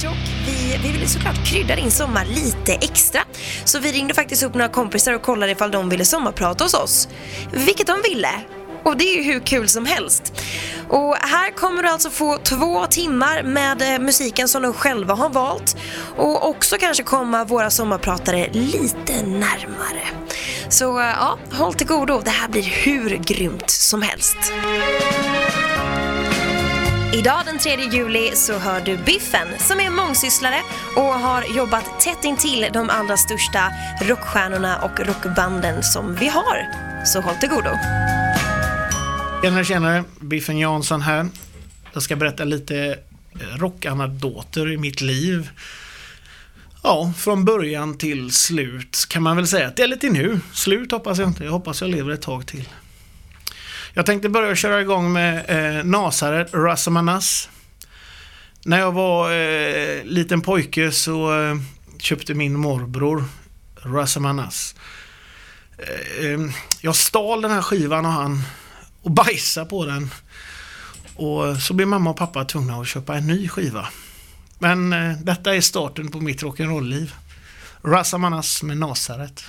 Aftertalk. Vi, vi ville såklart krydda din sommar lite extra. Så vi ringde faktiskt upp några kompisar och kollade ifall de ville sommarprata hos oss. Vilket de ville. Och det är ju hur kul som helst. Och här kommer du alltså få två timmar med eh, musiken som de själva har valt. Och också kanske komma våra sommarpratare lite närmare. Så eh, ja, håll till godo. Det här blir hur grymt som helst. Idag den 3 juli så hör du Biffen som är mångsysslare och har jobbat tätt intill de allra största rockstjärnorna och rockbanden som vi har. Så håll till godo. Tjenare, tjenare. Biffen Jansson här. Jag ska berätta lite rockanekdoter i mitt liv. Ja, från början till slut kan man väl säga att det är lite nu. Slut hoppas jag inte. Jag hoppas jag lever ett tag till. Jag tänkte börja köra igång med eh, Nasaret, Rasamanas. När jag var eh, liten pojke så eh, köpte min morbror Rasamanas. Eh, eh, jag stal den här skivan och han och bajsade på den. Och så blev mamma och pappa tvungna att köpa en ny skiva. Men eh, detta är starten på mitt rock'n'roll-liv. Rasamanas med Nasaret.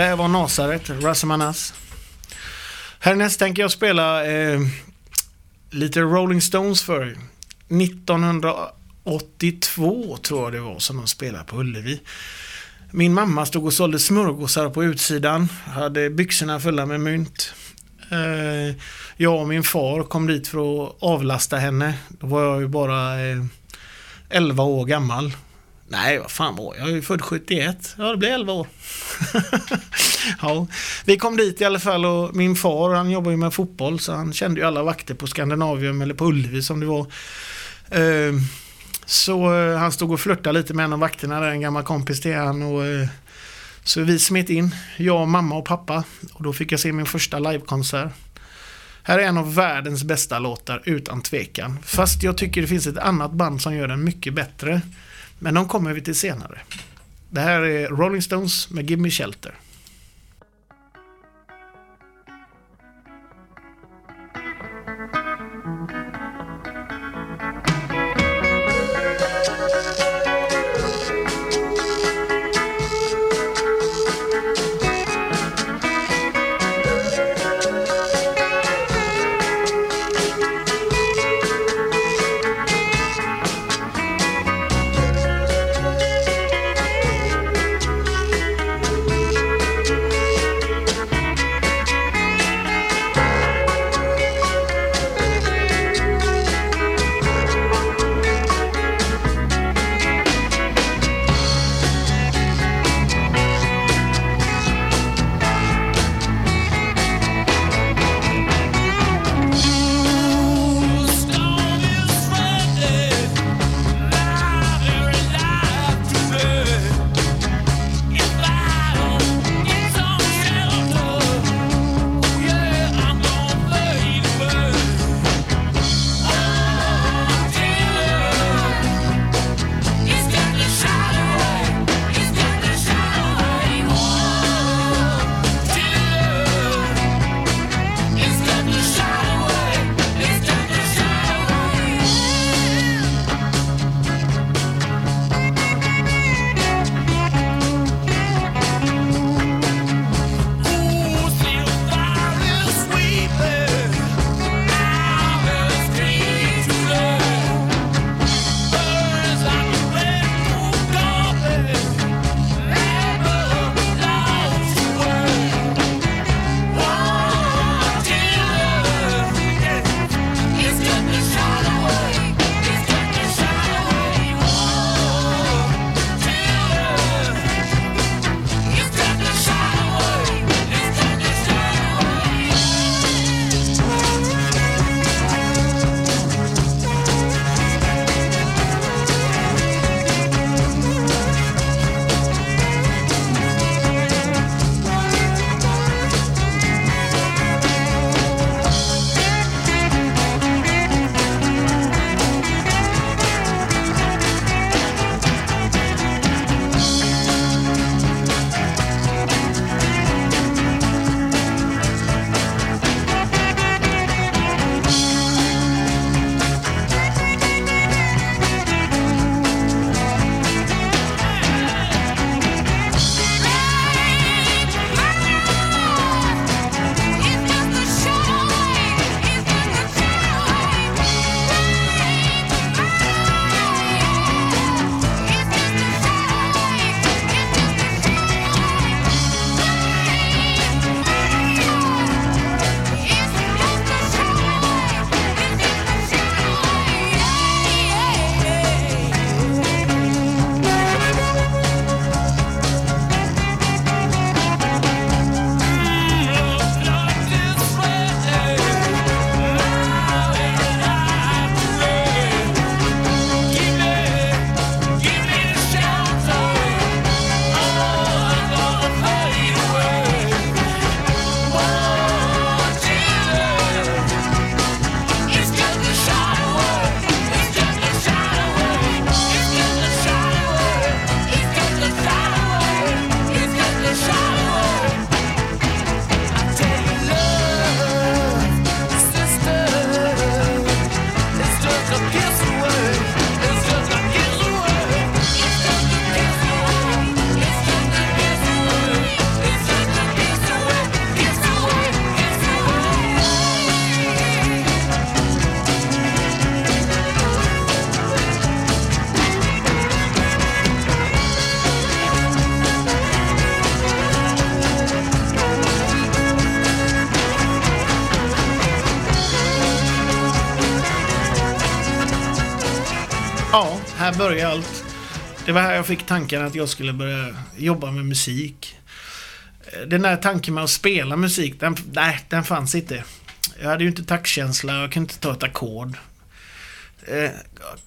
Det här var Nasaret, Rasamanas. Härnäst tänker jag spela eh, lite Rolling Stones för er. 1982 tror jag det var som de spelade på Ullevi. Min mamma stod och sålde smörgåsar på utsidan. Hade byxorna fulla med mynt. Eh, jag och min far kom dit för att avlasta henne. Då var jag ju bara eh, 11 år gammal. Nej, vad fan var jag? Jag är ju född 71. Ja, det blir 11 år. ja, vi kom dit i alla fall och min far han jobbar ju med fotboll så han kände ju alla vakter på Skandinavium eller på Ullevi som det var. Ehm, så eh, han stod och flörtade lite med en av vakterna där, en gammal kompis till han. Och, eh, så vi smet in, jag, mamma och pappa. Och då fick jag se min första livekonsert. Här är en av världens bästa låtar, utan tvekan. Fast jag tycker det finns ett annat band som gör den mycket bättre. Men de kommer vi till senare. Det här är Rolling Stones med Give Me Shelter. Började allt. Det var här jag fick tanken att jag skulle börja jobba med musik. Den där tanken med att spela musik, den, nej, den fanns inte. Jag hade ju inte taktkänsla, jag kunde inte ta ett ackord. Eh,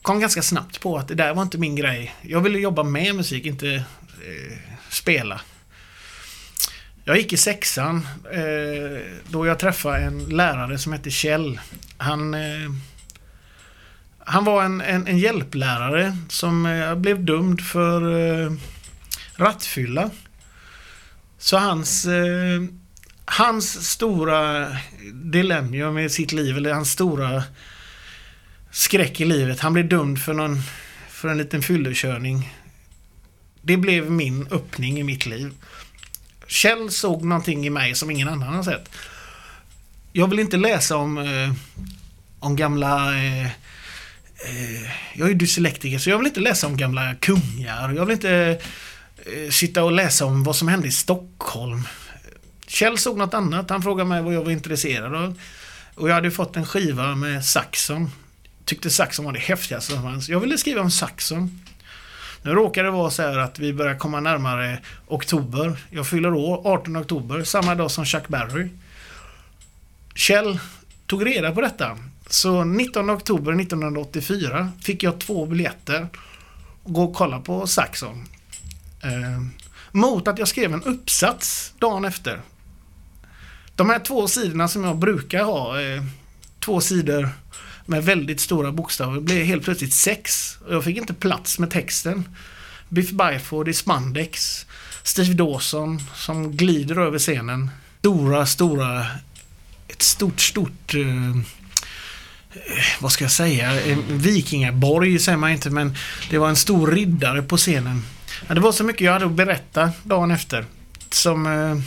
kom ganska snabbt på att det där var inte min grej. Jag ville jobba med musik, inte eh, spela. Jag gick i sexan eh, då jag träffade en lärare som hette Kjell. Han, eh, han var en, en, en hjälplärare som eh, blev dömd för eh, rattfylla. Så hans, eh, hans stora dilemma med sitt liv, eller hans stora skräck i livet. Han blev dömd för, någon, för en liten fyllekörning. Det blev min öppning i mitt liv. Kjell såg någonting i mig som ingen annan har sett. Jag vill inte läsa om, eh, om gamla... Eh, eh, Eh, jag är dyslektiker så jag vill inte läsa om gamla kungar. Jag vill inte eh, sitta och läsa om vad som hände i Stockholm. Kjell såg något annat. Han frågade mig vad jag var intresserad av. Och jag hade fått en skiva med Saxon. Tyckte Saxon var det häftigaste som fanns. Jag ville skriva om Saxon. Nu råkar det vara så här att vi börjar komma närmare oktober. Jag fyller år 18 oktober, samma dag som Chuck Berry. Kjell tog reda på detta. Så 19 oktober 1984 fick jag två biljetter och gå och kolla på Saxon. Eh, mot att jag skrev en uppsats dagen efter. De här två sidorna som jag brukar ha, eh, två sidor med väldigt stora bokstäver, blev helt plötsligt sex. Och jag fick inte plats med texten. Biff Byford i spandex. Steve Dawson som glider över scenen. Stora, stora... Ett stort, stort... Eh, Eh, vad ska jag säga? Eh, vikingaborg säger man inte, men det var en stor riddare på scenen. Ja, det var så mycket jag hade att berätta dagen efter. Som eh,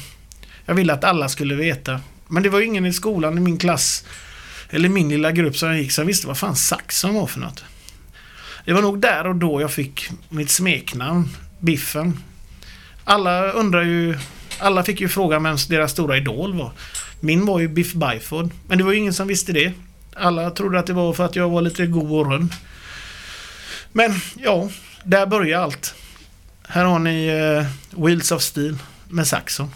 jag ville att alla skulle veta. Men det var ingen i skolan i min klass eller min lilla grupp som jag gick som visste vad fan Saxon var för något. Det var nog där och då jag fick mitt smeknamn, Biffen. Alla undrar ju, alla fick ju fråga vem deras stora idol var. Min var ju Biff Byford, men det var ju ingen som visste det. Alla trodde att det var för att jag var lite god och rund. Men ja, där börjar allt. Här har ni eh, Wheels of Steel med Saxon.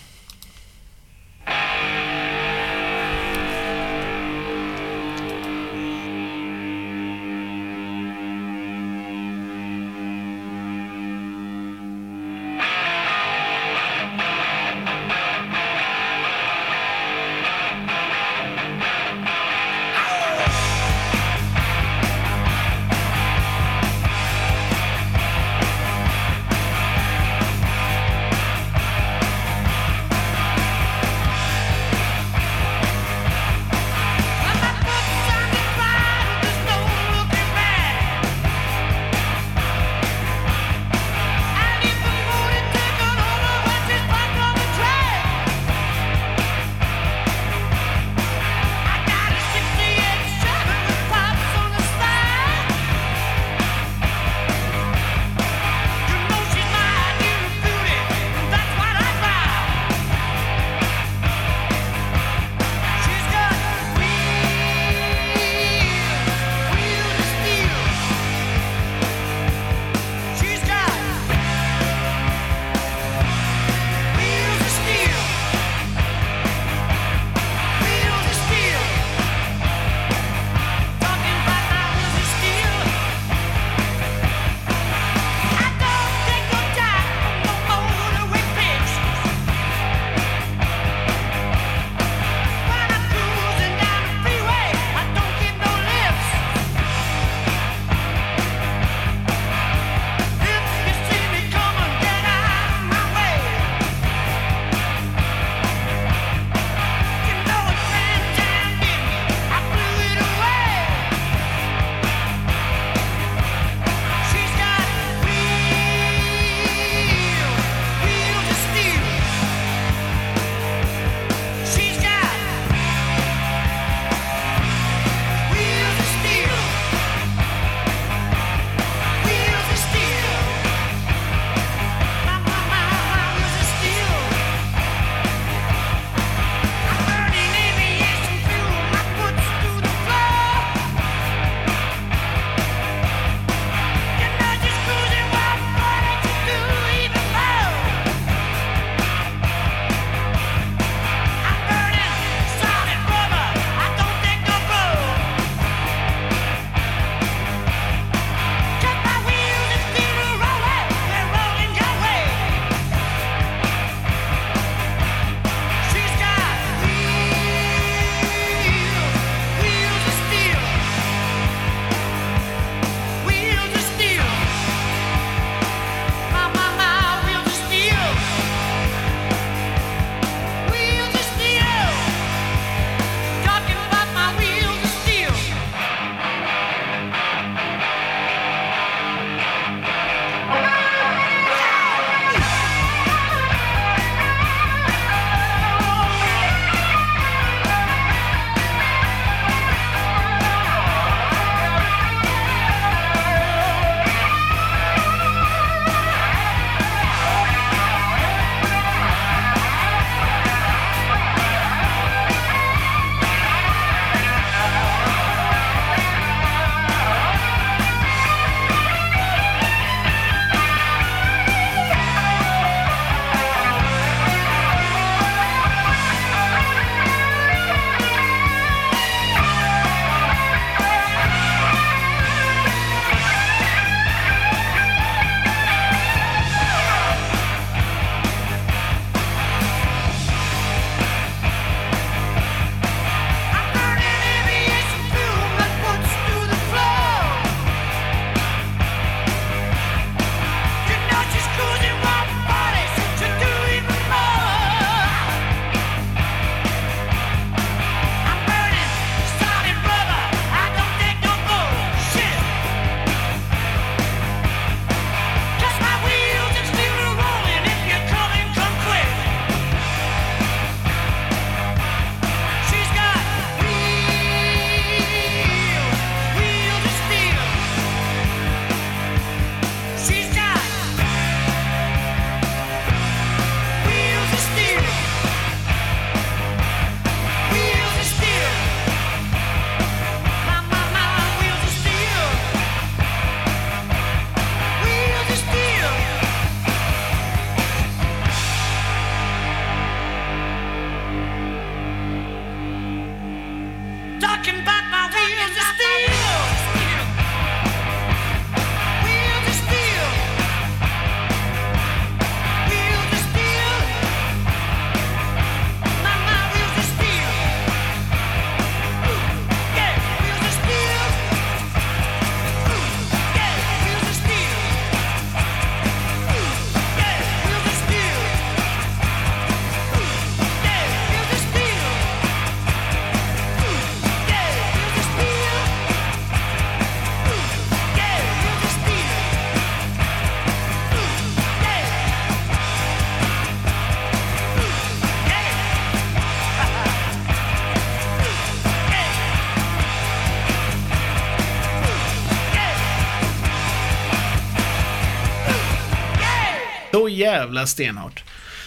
Jävla stenhårt.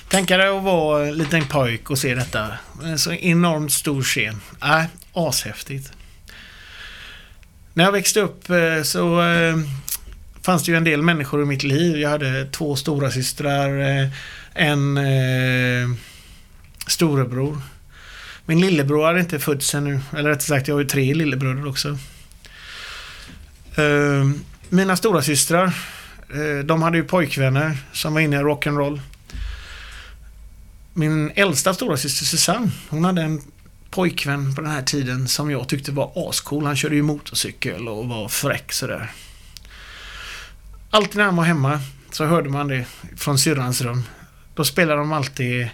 Tänka dig att vara en liten pojk och se detta. En så enormt stor scen. Äh, ashäftigt. När jag växte upp eh, så eh, fanns det ju en del människor i mitt liv. Jag hade två stora systrar, eh, en storebror. Min lillebror hade inte fötts ännu. Eller rättare sagt, jag har ju tre lillebröder också. Mina stora systrar, Eh, de hade ju pojkvänner som var inne i rock'n'roll. Min äldsta stora syster Susanne, hon hade en pojkvän på den här tiden som jag tyckte var ascool. Han körde ju motorcykel och var fräck sådär. Alltid när han var hemma så hörde man det från syrrans rum. Då spelade de alltid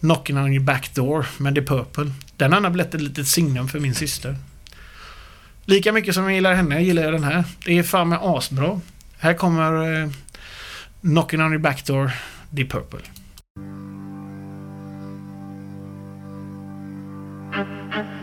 Knocking on your back door med The Purple. Den har blivit ett litet signum för min syster. Lika mycket som jag gillar henne gillar jag den här. Det är fan med asbra. Här kommer eh, Knocking on your back door, Deep Purple.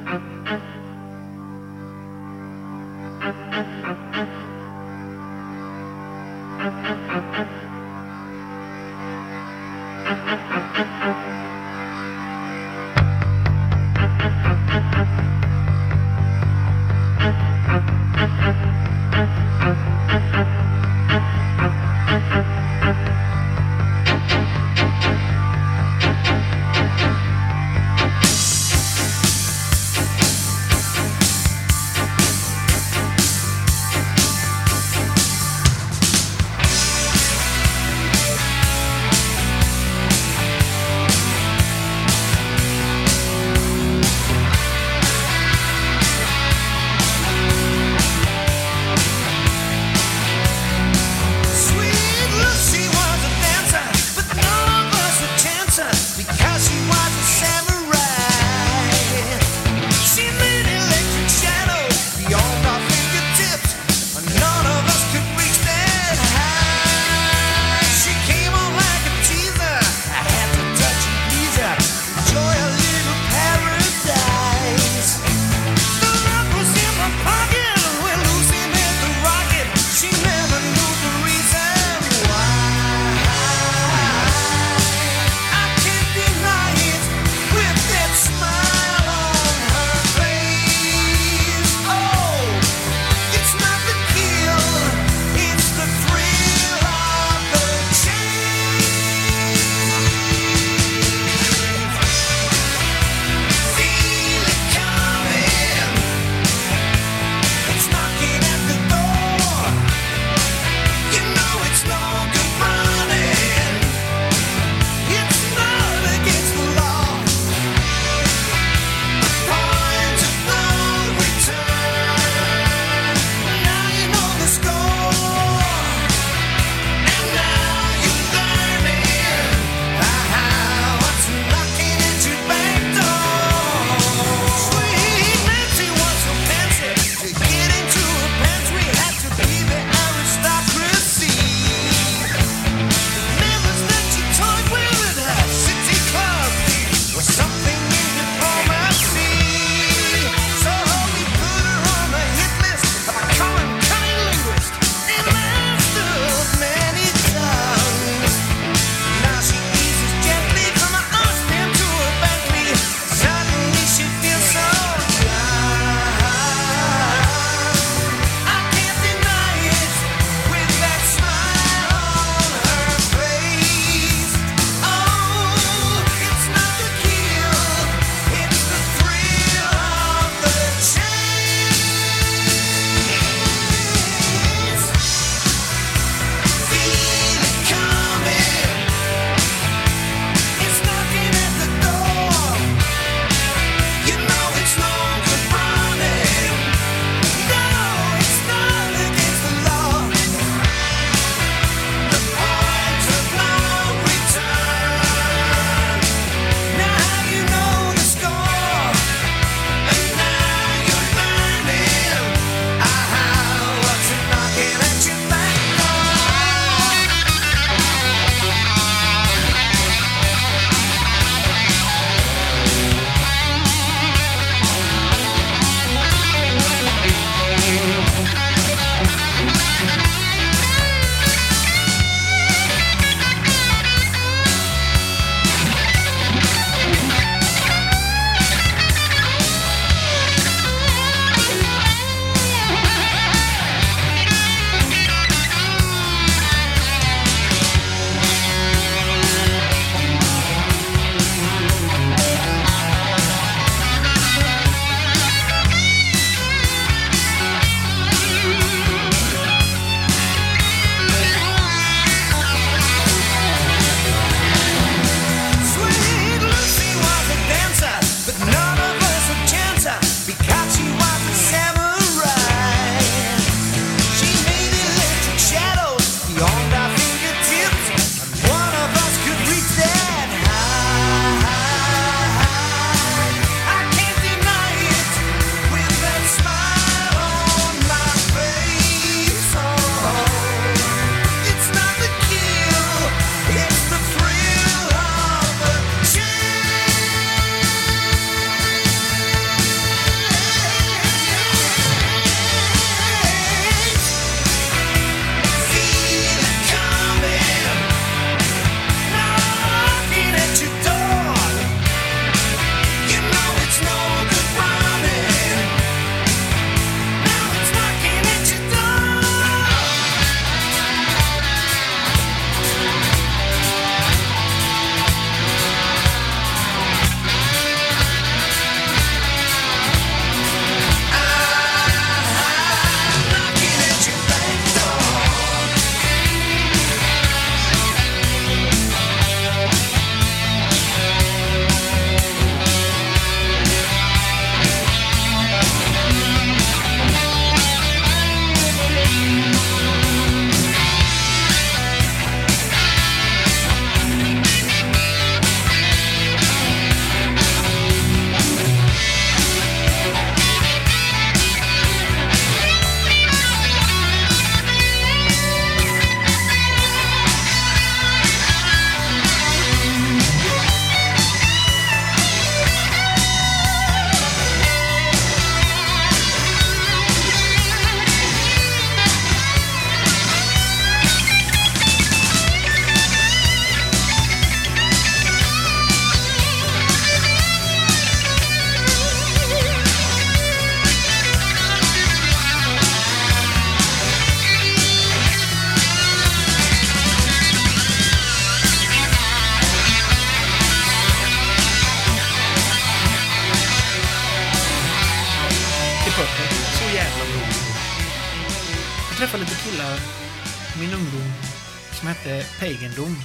Pagendom.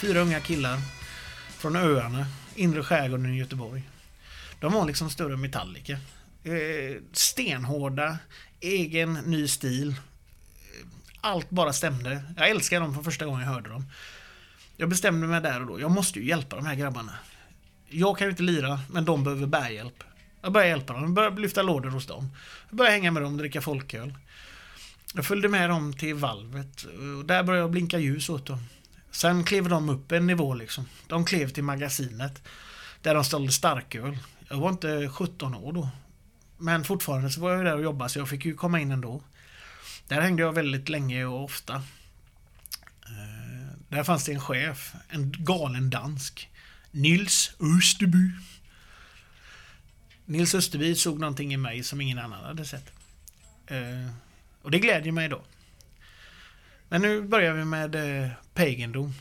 Fyra unga killar från öarna, inre skärgården i Göteborg. De var liksom större än Metallica. Eh, stenhårda, egen ny stil. Allt bara stämde. Jag älskade dem från första gången jag hörde dem. Jag bestämde mig där och då, jag måste ju hjälpa de här grabbarna. Jag kan ju inte lira, men de behöver bärhjälp. Jag började hjälpa dem, jag började lyfta lådor hos dem. Jag började hänga med dem, dricka folköl. Jag följde med dem till valvet och där började jag blinka ljus åt dem. Sen klev de upp en nivå liksom. De klev till magasinet. Där de sålde starköl. Jag var inte 17 år då. Men fortfarande så var jag ju där och jobbade så jag fick ju komma in ändå. Där hängde jag väldigt länge och ofta. Eh, där fanns det en chef, en galen dansk. Nils Österby. Nils Österby såg någonting i mig som ingen annan hade sett. Eh, och det glädjer mig då. Men nu börjar vi med eh, pagendom.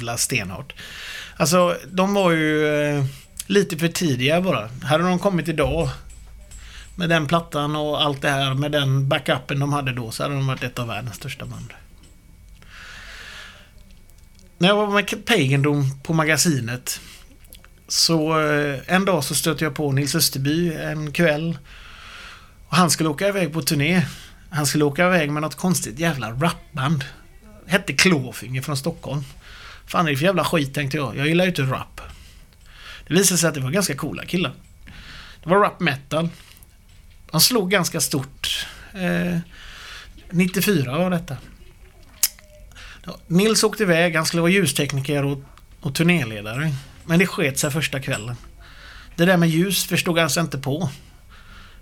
Jävla stenhårt. Alltså, de var ju eh, lite för tidiga bara. Hade de kommit idag med den plattan och allt det här med den backupen de hade då så hade de varit ett av världens största band. När jag var med Pagendom på magasinet så eh, en dag så stötte jag på Nils Österby en kväll. Och han skulle åka iväg på turné. Han skulle åka iväg med något konstigt jävla rapband. Hette Klåfinger från Stockholm. Fan är det för jävla skit tänkte jag. Jag gillar ju inte rap. Det visade sig att det var ganska coola killar. Det var rap metal. De slog ganska stort. Eh, 94 var detta. Nils åkte iväg. Han skulle vara ljustekniker och, och turnéledare. Men det sket sig första kvällen. Det där med ljus förstod han sig inte på.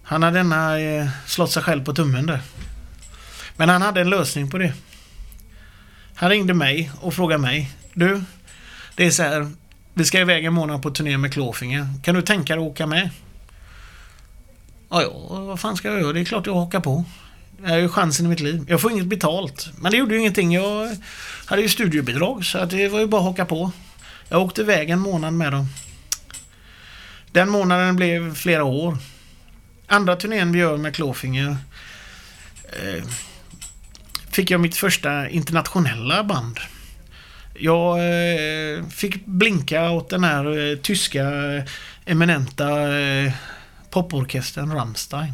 Han hade denna eh, slått sig själv på tummen där. Men han hade en lösning på det. Han ringde mig och frågade mig. Du, det är så här. Vi ska iväg en månad på turné med Klåfinger. Kan du tänka dig att åka med? Ja, ja, vad fan ska jag göra? Det är klart jag hakar på. Jag har ju chansen i mitt liv. Jag får inget betalt. Men det gjorde ju ingenting. Jag hade ju studiebidrag så att det var ju bara att haka på. Jag åkte iväg en månad med dem. Den månaden blev flera år. Andra turnén vi gör med Klåfinger eh, fick jag mitt första internationella band. Jag eh, fick blinka åt den här eh, tyska eh, eminenta poporkestern Rammstein.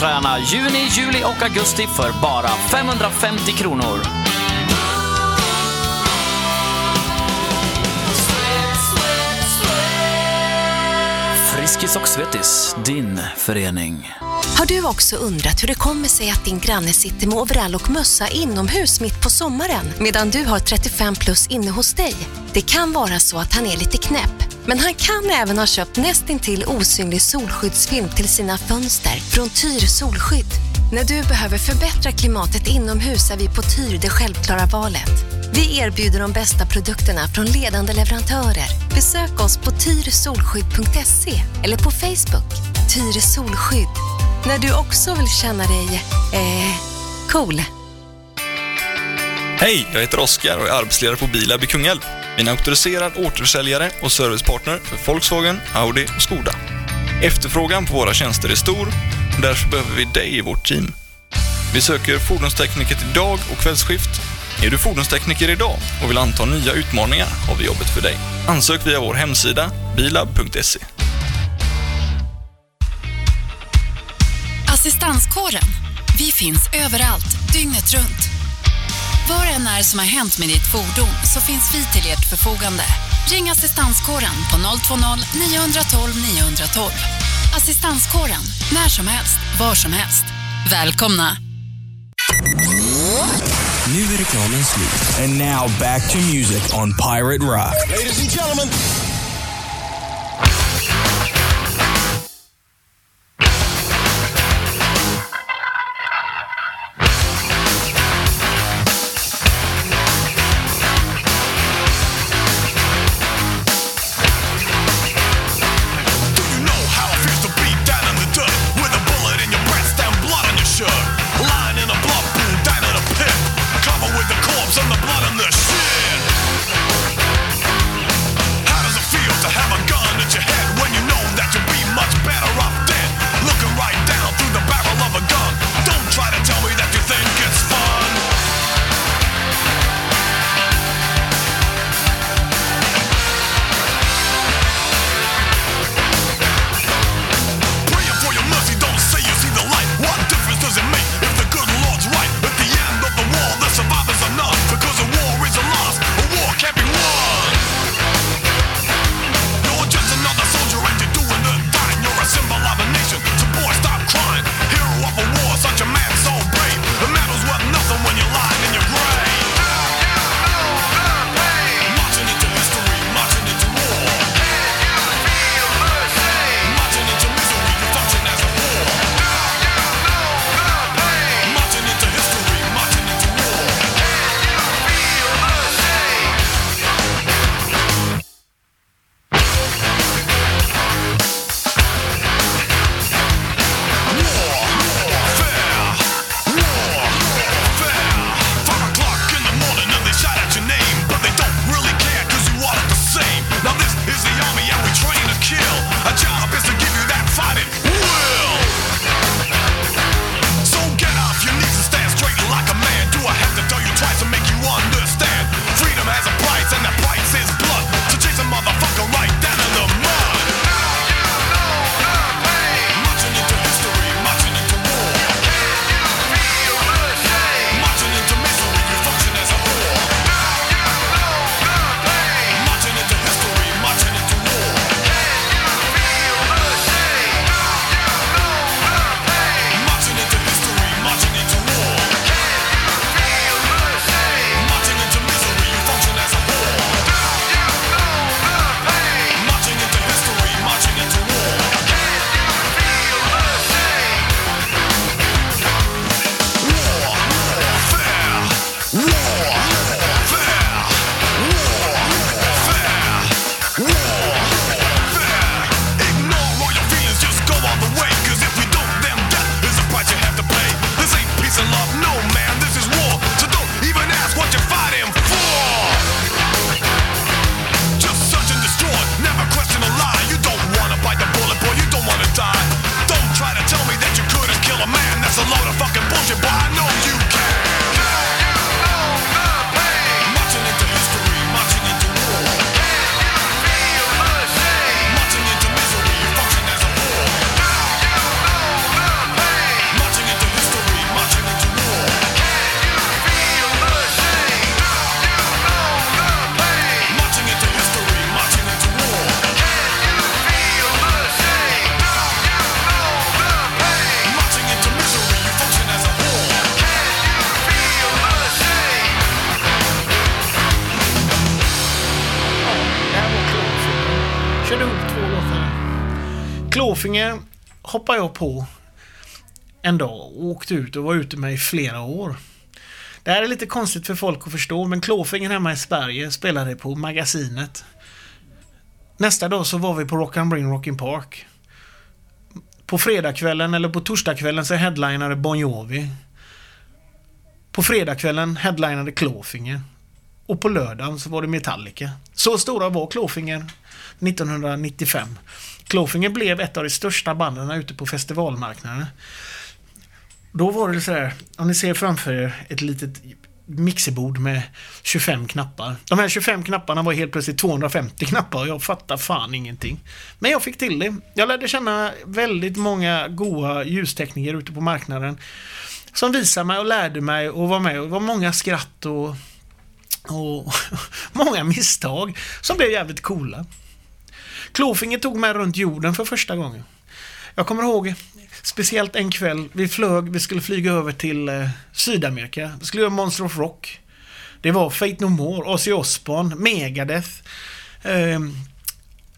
Träna juni, juli och augusti för bara 550 kronor. Friskis och Svettis, din förening. Har du också undrat hur det kommer sig att din granne sitter med overall och mössa inomhus mitt på sommaren medan du har 35 plus inne hos dig? Det kan vara så att han är lite knäpp, men han kan även ha köpt nästintill osynlig solskyddsfilm till sina fönster från Tyr Solskydd. När du behöver förbättra klimatet inomhus är vi på Tyr det självklara valet. Vi erbjuder de bästa produkterna från ledande leverantörer. Besök oss på tyrsolskydd.se eller på Facebook. Tyre Solskydd. När du också vill känna dig, eh, cool. Hej, jag heter Oskar och är arbetsledare på Bilab i Kungälv. Min auktoriserad återförsäljare och servicepartner för Volkswagen, Audi och Skoda. Efterfrågan på våra tjänster är stor därför behöver vi dig i vårt team. Vi söker fordonstekniker till dag och kvällsskift. Är du fordonstekniker idag och vill anta nya utmaningar har vi jobbet för dig. Ansök via vår hemsida bilab.se. Assistanskåren. Vi finns överallt, dygnet runt. Vad det än är som har hänt med ditt fordon så finns vi till ert förfogande. Ring Assistanskåren på 020-912 912. Assistanskåren, när som helst, var som helst. Välkomna! Nu är reklamen slut. And now back to music on Pirate Rock. Ladies and gentlemen. Klåfinge hoppade jag på en dag och åkte ut och var ute med i flera år. Det här är lite konstigt för folk att förstå, men Klåfingen hemma i Sverige spelade på Magasinet. Nästa dag så var vi på Rock and Ring Rockin' Park. På fredagskvällen eller på torsdagskvällen så headlinade Bon Jovi. På fredagskvällen headlinade Klåfinger. Och på lördagen så var det Metallica. Så stora var Klåfinger 1995. Klåfinger blev ett av de största banden ute på festivalmarknaden. Då var det så här, om ni ser framför er ett litet mixerbord med 25 knappar. De här 25 knapparna var helt plötsligt 250 knappar och jag fattar fan ingenting. Men jag fick till det. Jag lärde känna väldigt många goa ljustekniker ute på marknaden. Som visade mig och lärde mig och var med. Och det var många skratt och, och många misstag som blev jävligt coola. Klåfingret tog mig runt jorden för första gången. Jag kommer ihåg speciellt en kväll, vi flög, vi skulle flyga över till eh, Sydamerika. Vi skulle göra Monster of Rock. Det var Fate No More, Ozzy Osbourne, Megadeth. Eh,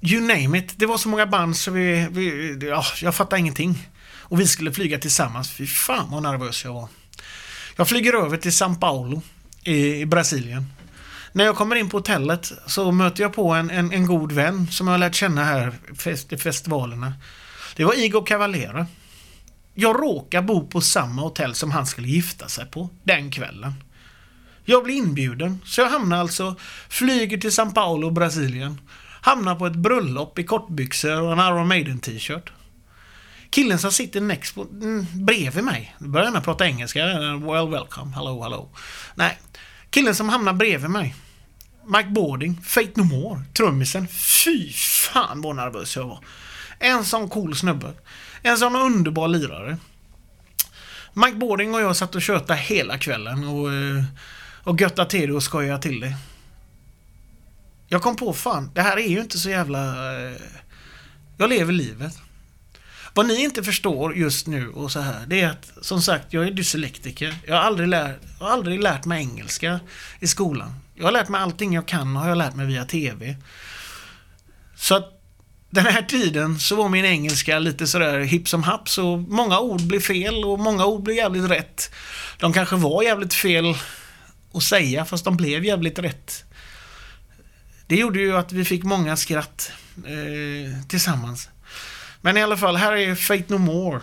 you name it. Det var så många band så vi, vi ja, jag fattar ingenting. Och vi skulle flyga tillsammans. Fy fan vad nervös jag var. Jag flyger över till São Paulo i, i Brasilien. När jag kommer in på hotellet så möter jag på en, en, en god vän som jag har lärt känna här i festivalerna. Det var Igor Cavalera. Jag råkar bo på samma hotell som han skulle gifta sig på den kvällen. Jag blir inbjuden, så jag hamnar alltså, flyger till São Paulo, Brasilien. Hamnar på ett bröllop i kortbyxor och en Iron Maiden t-shirt. Killen som sitter next på, mm, bredvid mig, börjar gärna prata engelska, well welcome, hello, hello. Nej, killen som hamnar bredvid mig. Mike Boarding, Fate No More, trummisen. Fy fan vad nervös jag var. En sån cool snubbe. En sån underbar lirare. Mike Boarding och jag satt och tjötade hela kvällen och, eh, och göttade till det och skojade till det. Jag kom på fan, det här är ju inte så jävla... Eh, jag lever livet. Vad ni inte förstår just nu och så här, det är att som sagt, jag är dyslektiker. Jag har aldrig, lär, jag har aldrig lärt mig engelska i skolan. Jag har lärt mig allting jag kan och har jag lärt mig via TV. Så att den här tiden så var min engelska lite sådär hipp som happ så många ord blev fel och många ord blev jävligt rätt. De kanske var jävligt fel att säga fast de blev jävligt rätt. Det gjorde ju att vi fick många skratt eh, tillsammans. Men i alla fall, här är Fate No More.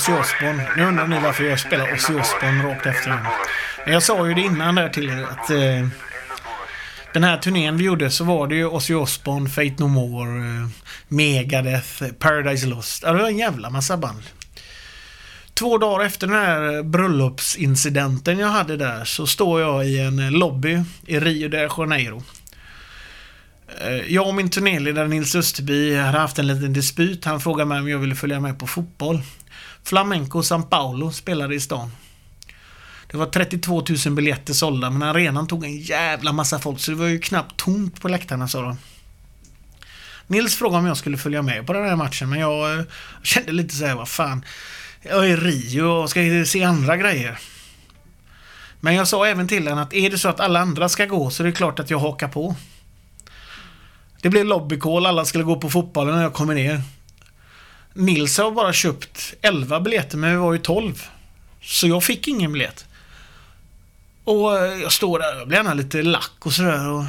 Ozzy Osbourne. Nu undrar ni varför jag spelar Ozzy Osbourne rakt efter honom. Men jag sa ju det innan där till er att eh, den här turnén vi gjorde så var det ju Ozzy Osbourne, Fate No More, eh, Megadeth, Paradise Lost. Ja, det var en jävla massa band. Två dagar efter den här bröllopsincidenten jag hade där så står jag i en lobby i Rio de Janeiro. Eh, jag och min turnéledare Nils Österby hade haft en liten dispyt. Han frågade mig om jag ville följa med på fotboll. Flamenco São Paulo spelade i stan. Det var 32 000 biljetter sålda men arenan tog en jävla massa folk så det var ju knappt tomt på läktarna sa de. Nils frågade om jag skulle följa med på den här matchen men jag eh, kände lite så här, vad fan. Jag är i Rio och ska se andra grejer. Men jag sa även till honom att är det så att alla andra ska gå så är det klart att jag hakar på. Det blev lobbycall, alla skulle gå på fotbollen när jag kommer ner. Nils har bara köpt 11 biljetter men vi var ju 12. Så jag fick ingen biljett. Och eh, jag står där och blir gärna lite lack och sådär. Och...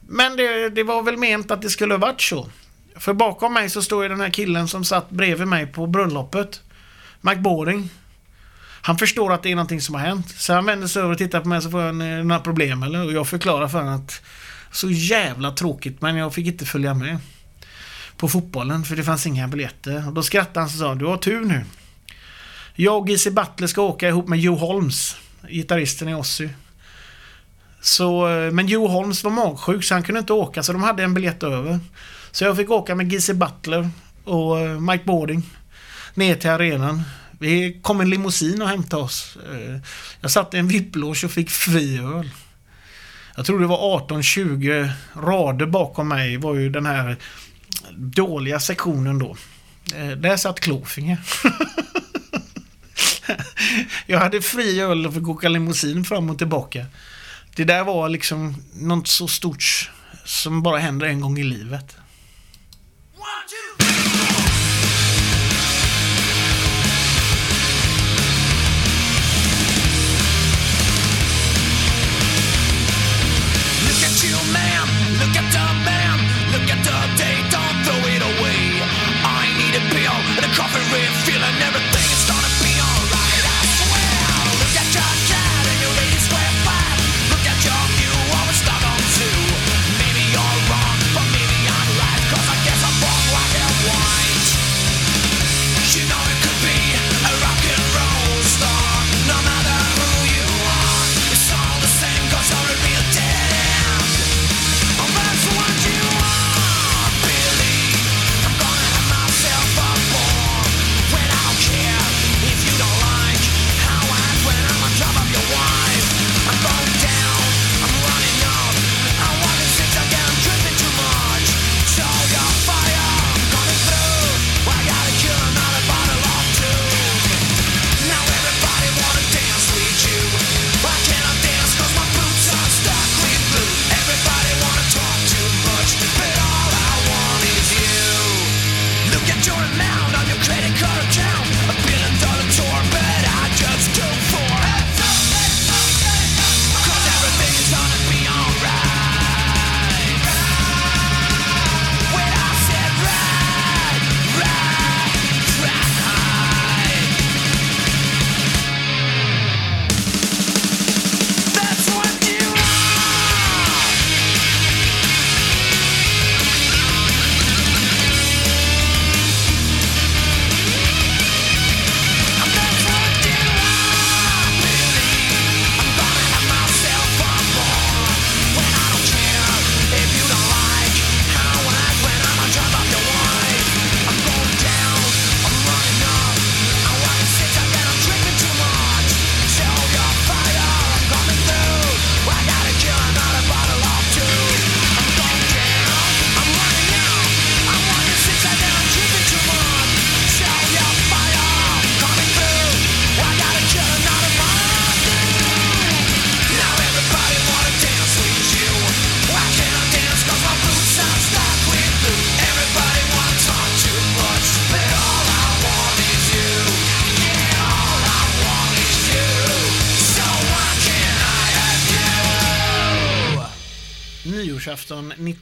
Men det, det var väl ment att det skulle ha varit så. För bakom mig så står ju den här killen som satt bredvid mig på bröllopet. McBoring. Han förstår att det är någonting som har hänt. Så han vänder sig över och tittar på mig så får han eh, några problem eller? Och jag förklarar för honom att så jävla tråkigt men jag fick inte följa med. På fotbollen för det fanns inga biljetter. Och då skrattade han och sa du har tur nu. Jag och Gizzy Butler ska åka ihop med Joe Holmes. Gitarristen i Ozzy. Så, eh, men Joe Holmes var magsjuk så han kunde inte åka så de hade en biljett över. Så jag fick åka med Gizzy Butler och eh, Mike Boarding ner till arenan. Vi kom en limousin och hämtade oss. Eh, jag satt i en VIP-loge och fick fri öl. Jag tror det var 18-20 rader bakom mig var ju den här dåliga sektionen då. Eh, där satt Klåfinge. Jag hade fri öl och fick åka limousin fram och tillbaka. Det där var liksom något så stort som bara händer en gång i livet. Look and a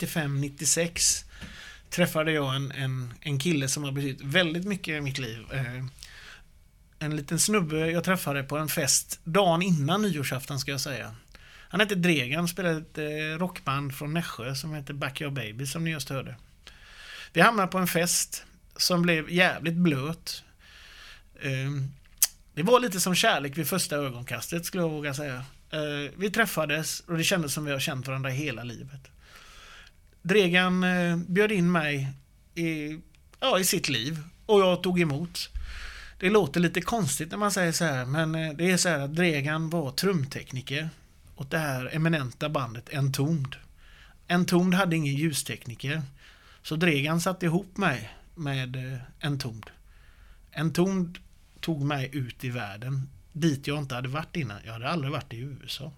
95-96. träffade jag en, en, en kille som har betytt väldigt mycket i mitt liv. Eh, en liten snubbe jag träffade på en fest dagen innan nyårsafton ska jag säga. Han hette Dregan, spelade ett eh, rockband från Nässjö som heter Backyard Baby som ni just hörde. Vi hamnade på en fest som blev jävligt blöt. Eh, det var lite som kärlek vid första ögonkastet skulle jag våga säga. Eh, vi träffades och det kändes som vi har känt varandra hela livet. Dregan eh, bjöd in mig i, ja, i sitt liv och jag tog emot. Det låter lite konstigt när man säger så här men eh, det är så här att Dregan var trumtekniker åt det här eminenta bandet Entombed. Entombed hade ingen ljustekniker. Så Dregan satte ihop mig med eh, Entombed. Entombed tog mig ut i världen dit jag inte hade varit innan. Jag hade aldrig varit i USA.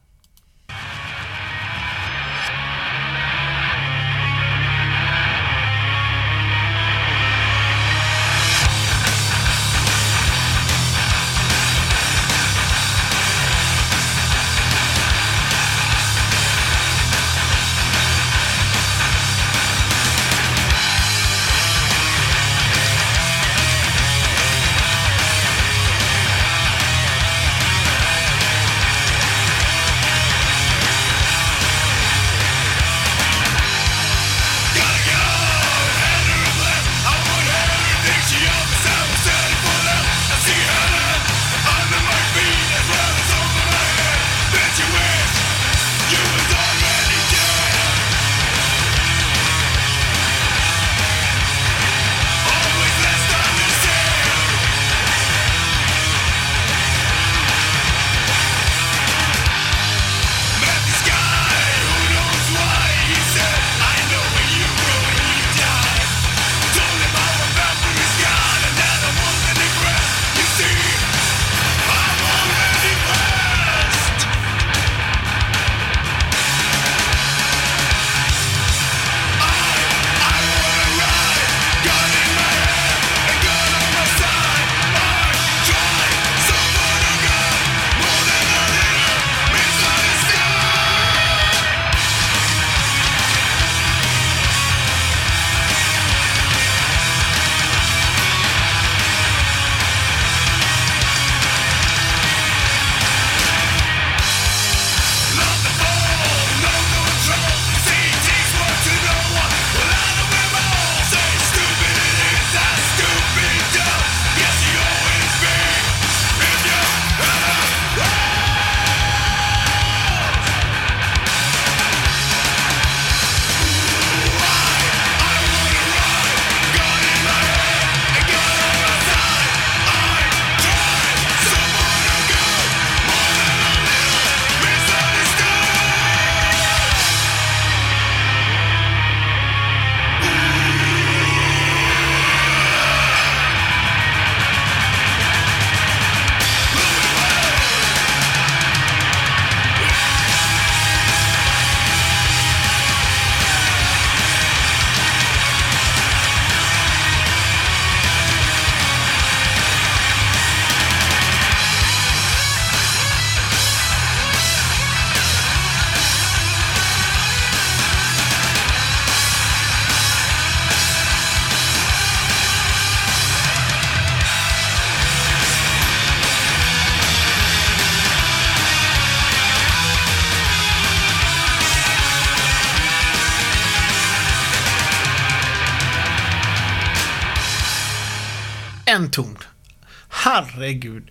Herregud.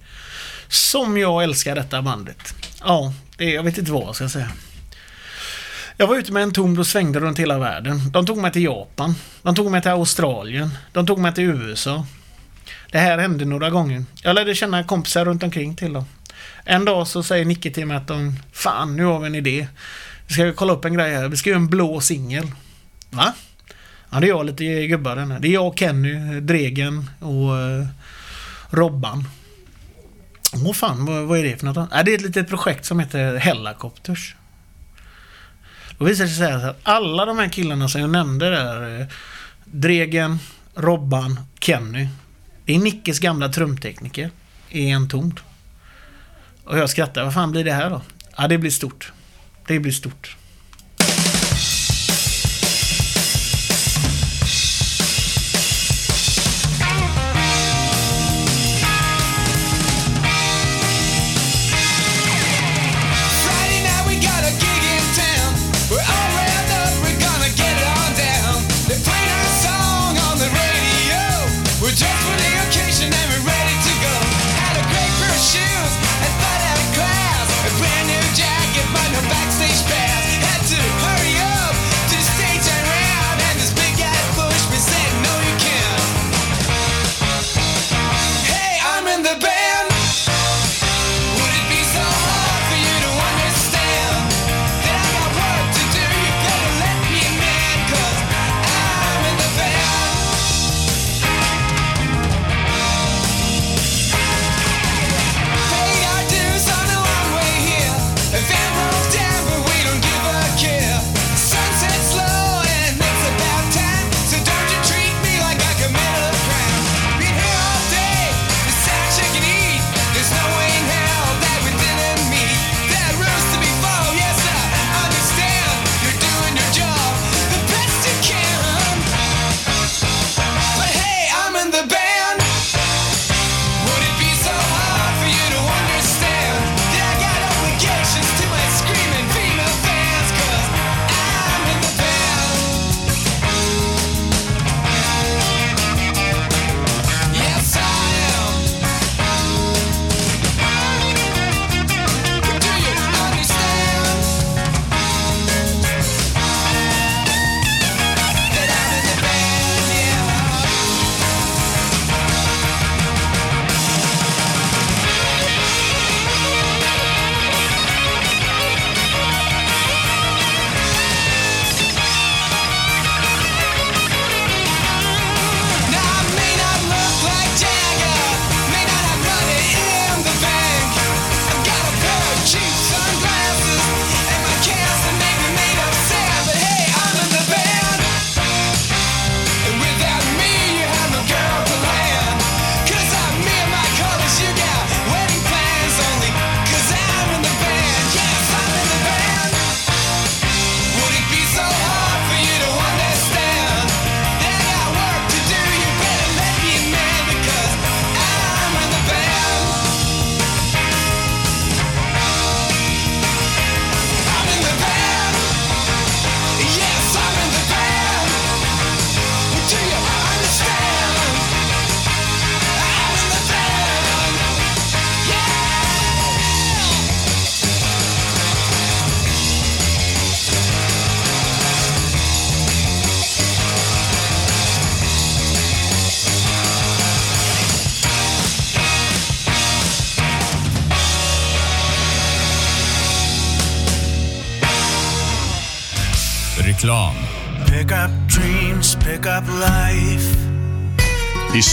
Som jag älskar detta bandet. Ja, det, jag vet inte vad jag ska säga. Jag var ute med Entombed och svängde runt hela världen. De tog mig till Japan. De tog mig till Australien. De tog mig till USA. Det här hände några gånger. Jag lärde känna kompisar runt omkring till dem. En dag så säger Nicke till mig att de Fan, nu har vi en idé. Vi ska kolla upp en grej här. Vi ska göra en blå singel. Va? Ja, det är jag och lite gubbar den här. Det är jag och Kenny, Dregen och eh, Robban. Åh fan, vad, vad är det för något? Ja, det är ett litet projekt som heter Hellacopters. Då visar det sig att alla de här killarna som jag nämnde där, eh, Dregen, Robban, Kenny. Det är Nickes gamla trumtekniker i Entombed. Och jag skrattar, vad fan blir det här då? Ja, det blir stort. Det blir stort.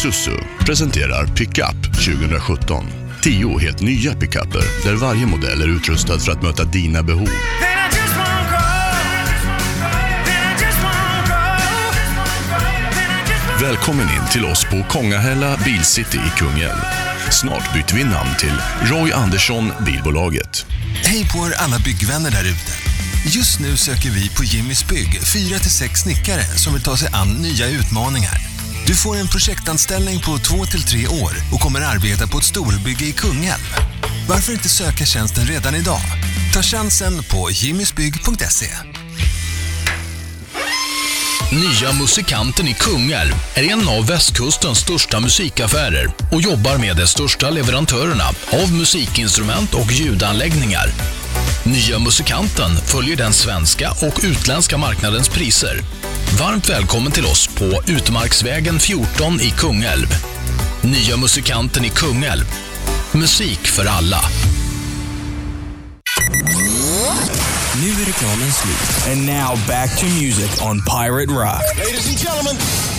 Isuzu presenterar Pickup 2017. Tio helt nya pickuper där varje modell är utrustad för att möta dina behov. Välkommen in till oss på Kongahälla Bilcity i Kungälv. Snart byter vi namn till Roy Andersson Bilbolaget. Hej på er alla byggvänner där ute. Just nu söker vi på Jimmys Bygg 4-6 snickare som vill ta sig an nya utmaningar. Du får en projektanställning på 2-3 år och kommer arbeta på ett storbygge i Kungälv. Varför inte söka tjänsten redan idag? Ta chansen på jimmysbygg.se. Nya Musikanten i Kungälv är en av västkustens största musikaffärer och jobbar med de största leverantörerna av musikinstrument och ljudanläggningar. Nya Musikanten följer den svenska och utländska marknadens priser. Varmt välkommen till oss på Utmarksvägen 14 i Kungälv. Nya Musikanten i Kungälv. Musik för alla. Nu är reklamen slut. And now back to music on Pirate Rock. Ladies and gentlemen.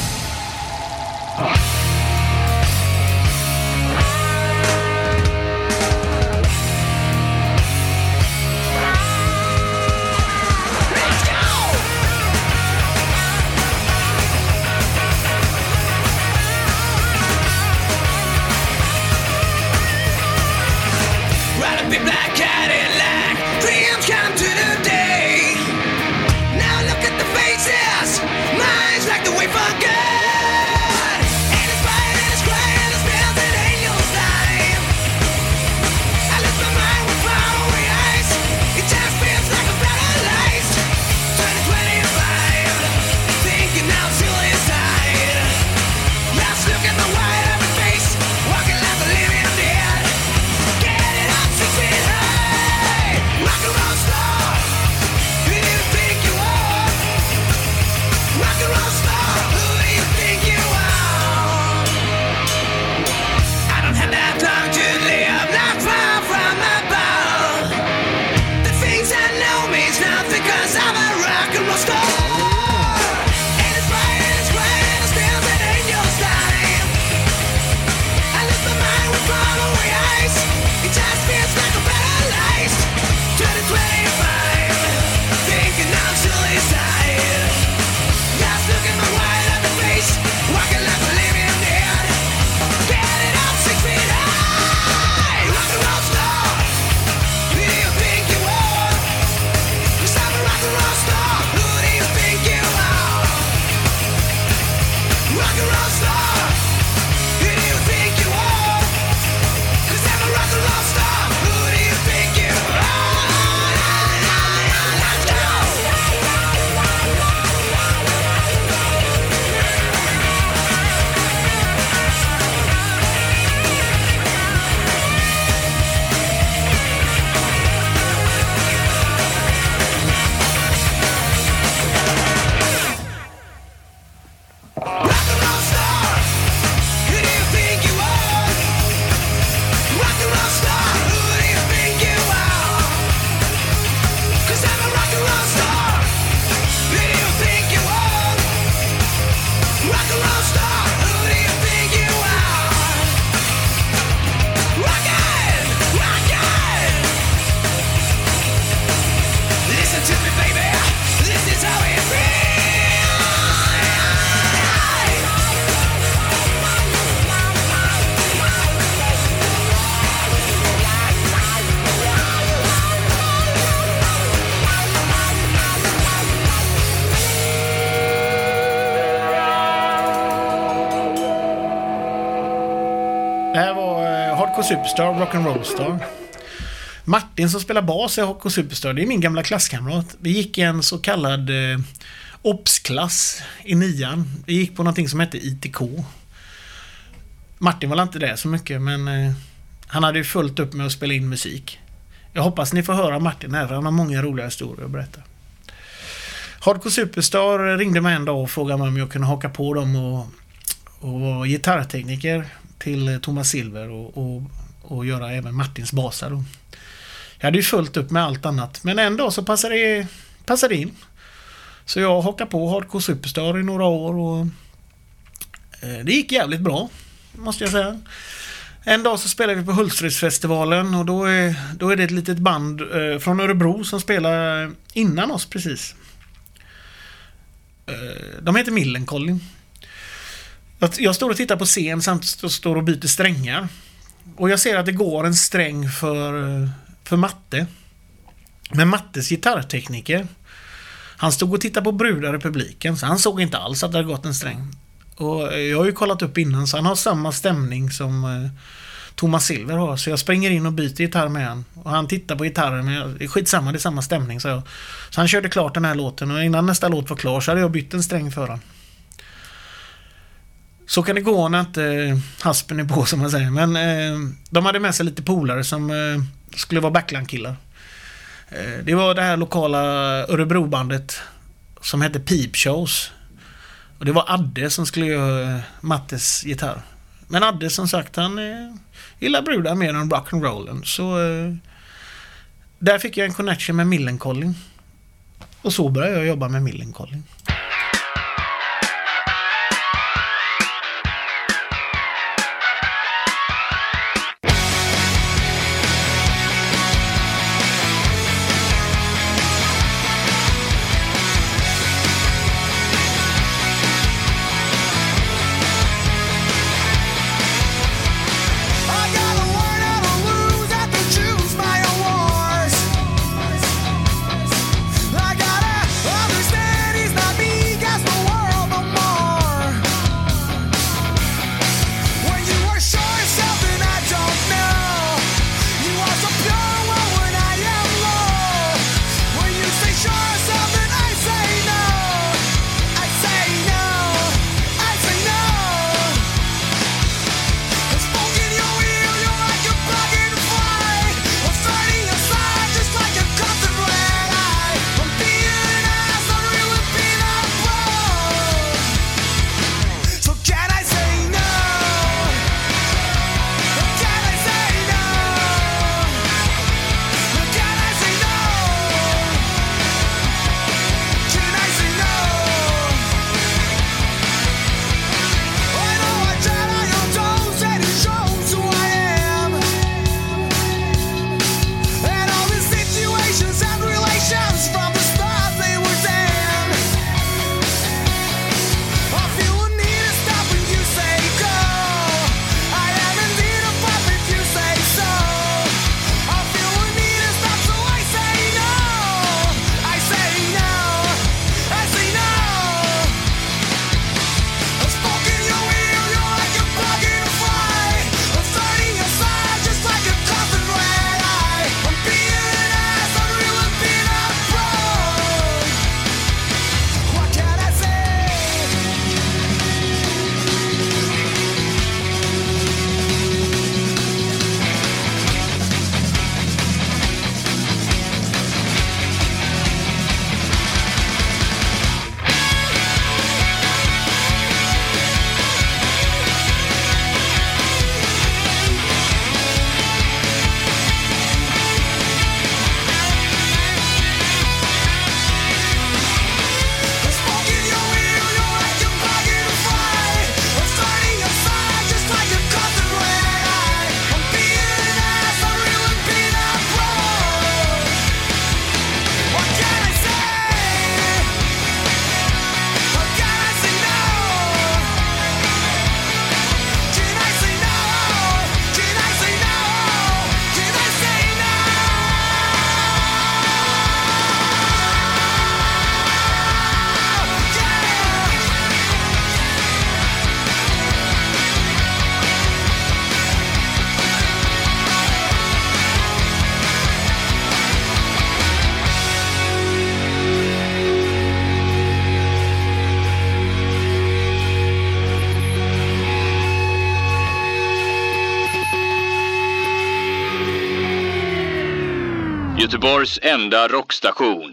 Superstar, Rock'n'Roll Star. Martin som spelar bas i Hardcore Superstar, det är min gamla klasskamrat. Vi gick i en så kallad eh, OBS-klass i nian. Vi gick på någonting som hette ITK. Martin var inte där så mycket, men eh, han hade ju fullt upp med att spela in musik. Jag hoppas ni får höra Martin här, för han har många roliga historier att berätta. Hardcore Superstar ringde mig en dag och frågade mig om jag kunde haka på dem och, och vara gitarrtekniker till eh, Thomas Silver och, och, och göra även Martins basar. Då. Jag hade ju fullt upp med allt annat, men en dag så passade det, passade det in. Så jag hakade på Hardcore Superstar i några år och eh, det gick jävligt bra, måste jag säga. En dag så spelade vi på Hultsfredsfestivalen och då är, då är det ett litet band eh, från Örebro som spelar innan oss precis. Eh, de heter Millencolin. Jag, står och tittar på scen samtidigt som jag står och byter strängar. Och jag ser att det går en sträng för, för matte. Men Mattes gitarrtekniker, han stod och tittade på brudar i publiken så han såg inte alls att det hade gått en sträng. Och jag har ju kollat upp innan så han har samma stämning som eh, Thomas Silver har. Så jag springer in och byter gitarr med han. Och han tittar på gitarren men jag, det är skitsamma, det är samma stämning så jag. Så han körde klart den här låten och innan nästa låt var klar så hade jag bytt en sträng för honom. Så kan det gå när inte haspen är på som man säger. Men eh, de hade med sig lite polare som eh, skulle vara backline-killar. Eh, det var det här lokala Örebrobandet som hette Peep Shows. Och det var Adde som skulle göra eh, Mattes gitarr. Men Adde som sagt han eh, gillar brudar mer än rock'n'rollen. Så eh, där fick jag en connection med Millencolin. Och så började jag jobba med Millencolin. Göteborgs enda rockstation.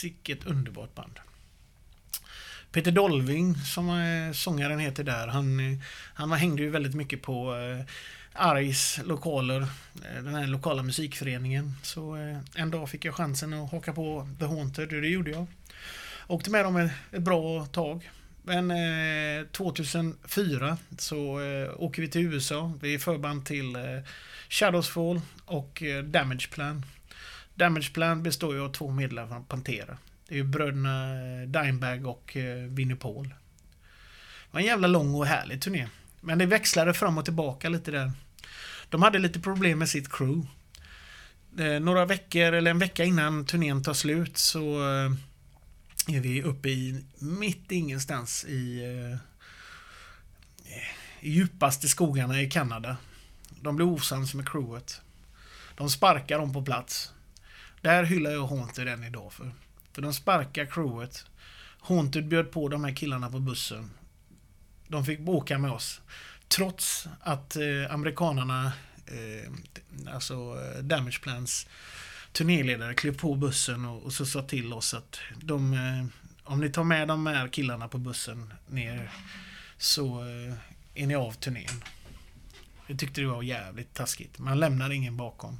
Sicket underbart band. Peter Dolving, som eh, sångaren heter där, han, eh, han hängde ju väldigt mycket på eh, Args lokaler, den här lokala musikföreningen. Så en dag fick jag chansen att haka på The Haunted och det gjorde jag. Åkte med dem ett, bra tag. Men 2004 så åker vi till USA. Vi är förband till Shadowsfall Shadows Fall och Damage Plan. Damage Plan består ju av två medlemmar från Pantera. Det är ju bröderna eh, Dimebag och eh, Vinnie Paul. Det var en jävla lång och härlig turné. Men det växlade fram och tillbaka lite där. De hade lite problem med sitt crew. Eh, några veckor, eller en vecka innan turnén tar slut så är vi uppe i mitt ingenstans i, i djupaste skogarna i Kanada. De blir osams med crewet. De sparkar dem på plats. Där hyllar jag Haunted än idag för. För de sparkar crewet. Haunted bjöd på de här killarna på bussen. De fick åka med oss. Trots att eh, amerikanarna, eh, alltså eh, Damage Plans turnéledare klev på bussen och, och så sa till oss att de, eh, om ni tar med de här killarna på bussen ner så eh, är ni av turnén. Jag tyckte det var jävligt taskigt. Man lämnar ingen bakom.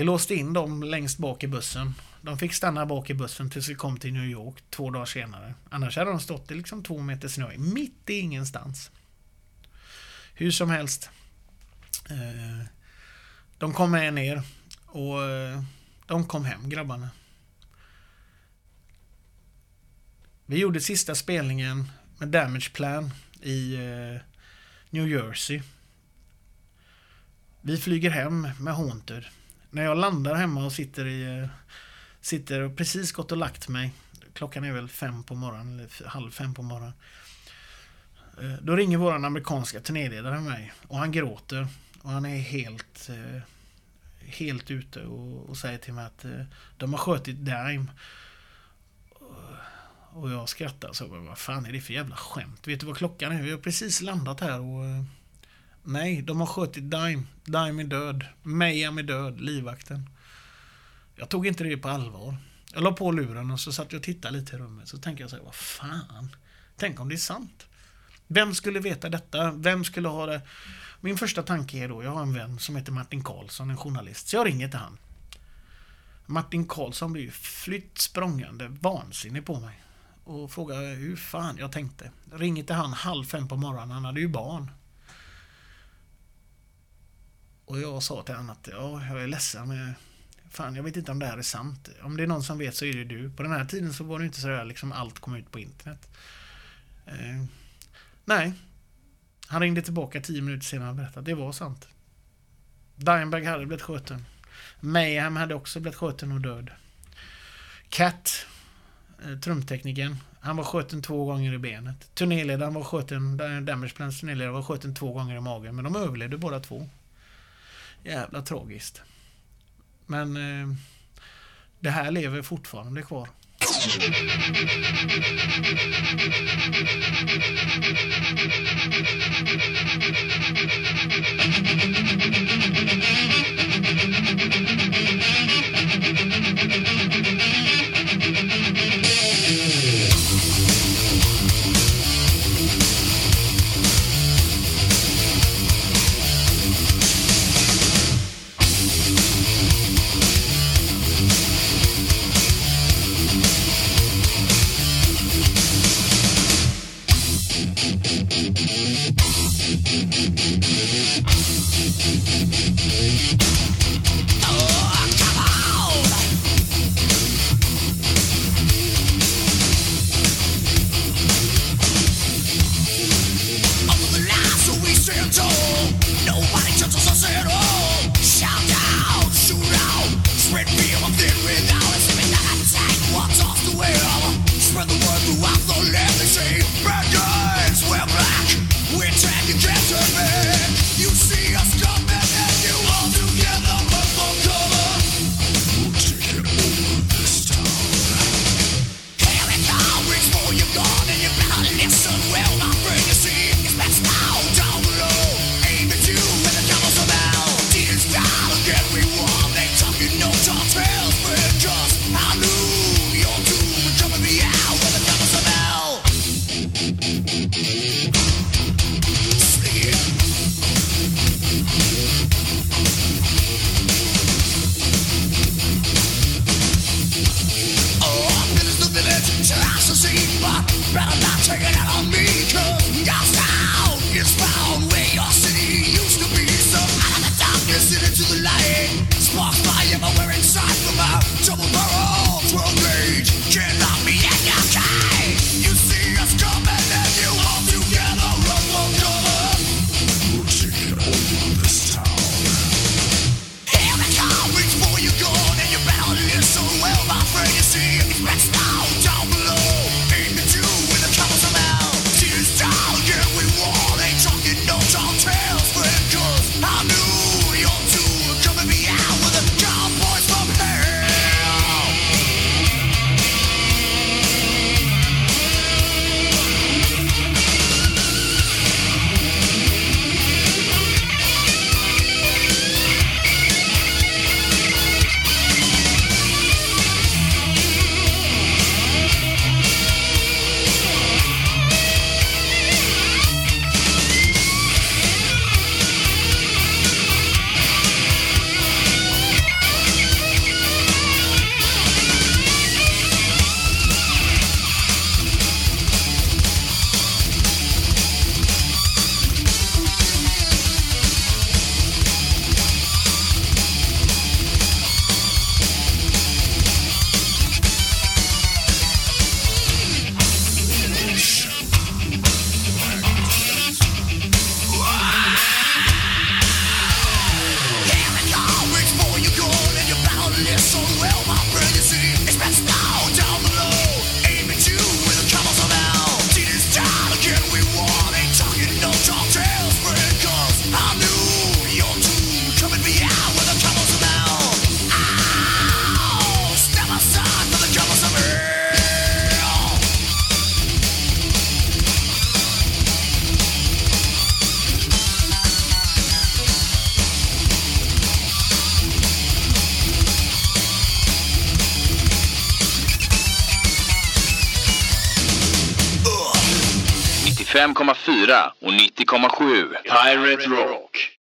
Vi låste in dem längst bak i bussen. De fick stanna bak i bussen tills vi kom till New York två dagar senare. Annars hade de stått i liksom två meter snö mitt i ingenstans. Hur som helst. Eh, de kom med ner och eh, de kom hem, grabbarna. Vi gjorde sista spelningen med Damage Plan i eh, New Jersey. Vi flyger hem med Haunted. När jag landar hemma och sitter i... Eh, sitter och precis gått och lagt mig. Klockan är väl fem på morgonen, eller halv fem på morgonen. Eh, då ringer våran amerikanska turnéledare mig och han gråter. Och han är helt... Eh, helt ute och, och säger till mig att de har skjutit Dime. Och jag skrattar så. Vad fan är det för jävla skämt? Vet du vad klockan är? Vi har precis landat här och... Nej, de har skjutit Dime. Dime är död. Mayhem är död. Livvakten. Jag tog inte det på allvar. Jag la på luren och så satt jag och tittade lite i rummet. Så tänkte jag så här, vad fan? Tänk om det är sant? Vem skulle veta detta? Vem skulle ha det? Min första tanke är då, jag har en vän som heter Martin Karlsson, en journalist. Så jag ringer till han. Martin Karlsson blir ju flytt språngande vansinnig på mig. Och frågar hur fan jag tänkte. Ringer till han halv fem på morgonen, han hade ju barn. Och jag sa till honom att ja, jag är ledsen men Fan, jag vet inte om det här är sant. Om det är någon som vet så är det du. På den här tiden så var det inte så att liksom allt kom ut på internet. Eh, nej. Han ringde tillbaka tio minuter senare och berättade att det var sant. Dimebag hade blivit skjuten. Mayhem hade också blivit skjuten och död. Cat, eh, trumteknikern, han var skjuten två gånger i benet. Turnéledaren var skjuten, Damageplans turnéledare var skjuten två gånger i magen, men de överlevde båda två. Jävla tragiskt. Men eh, det här lever fortfarande kvar. Och 90,7 Pirate Rock.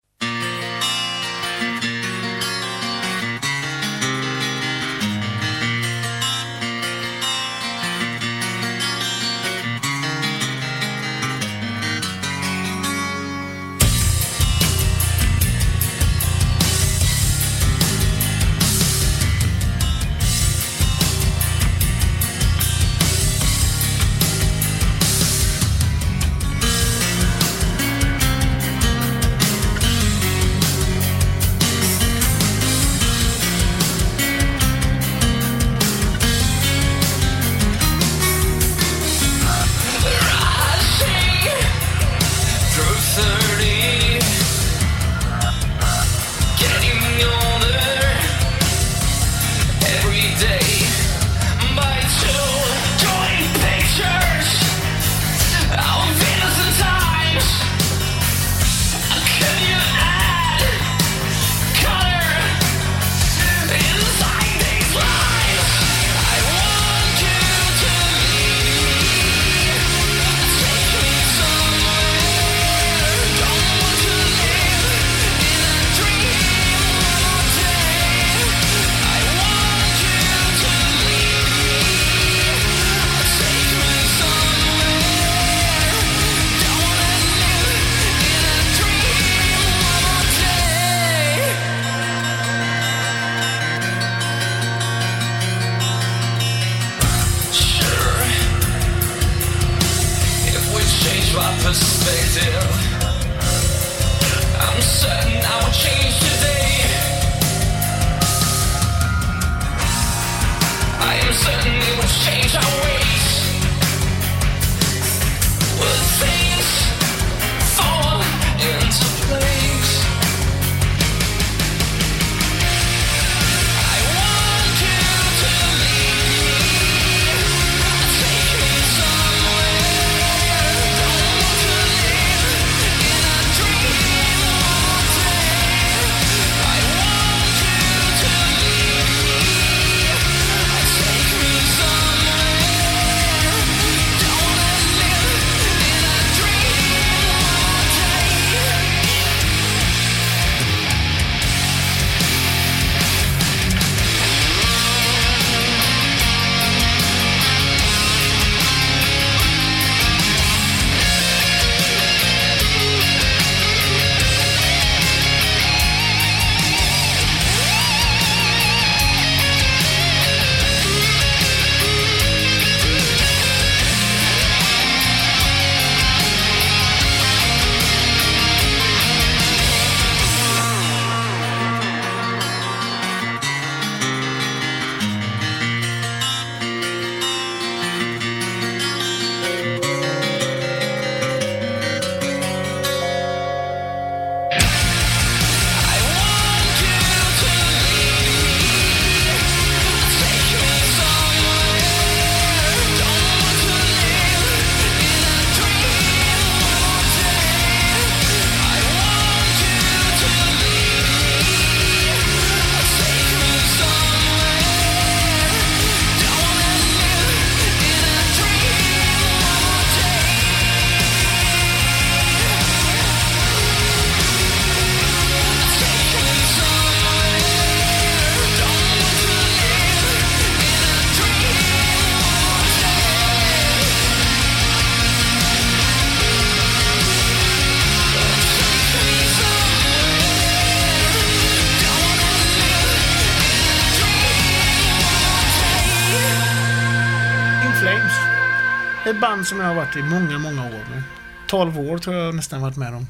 Ett band som jag har varit i många, många år nu. 12 år tror jag nästan varit med dem.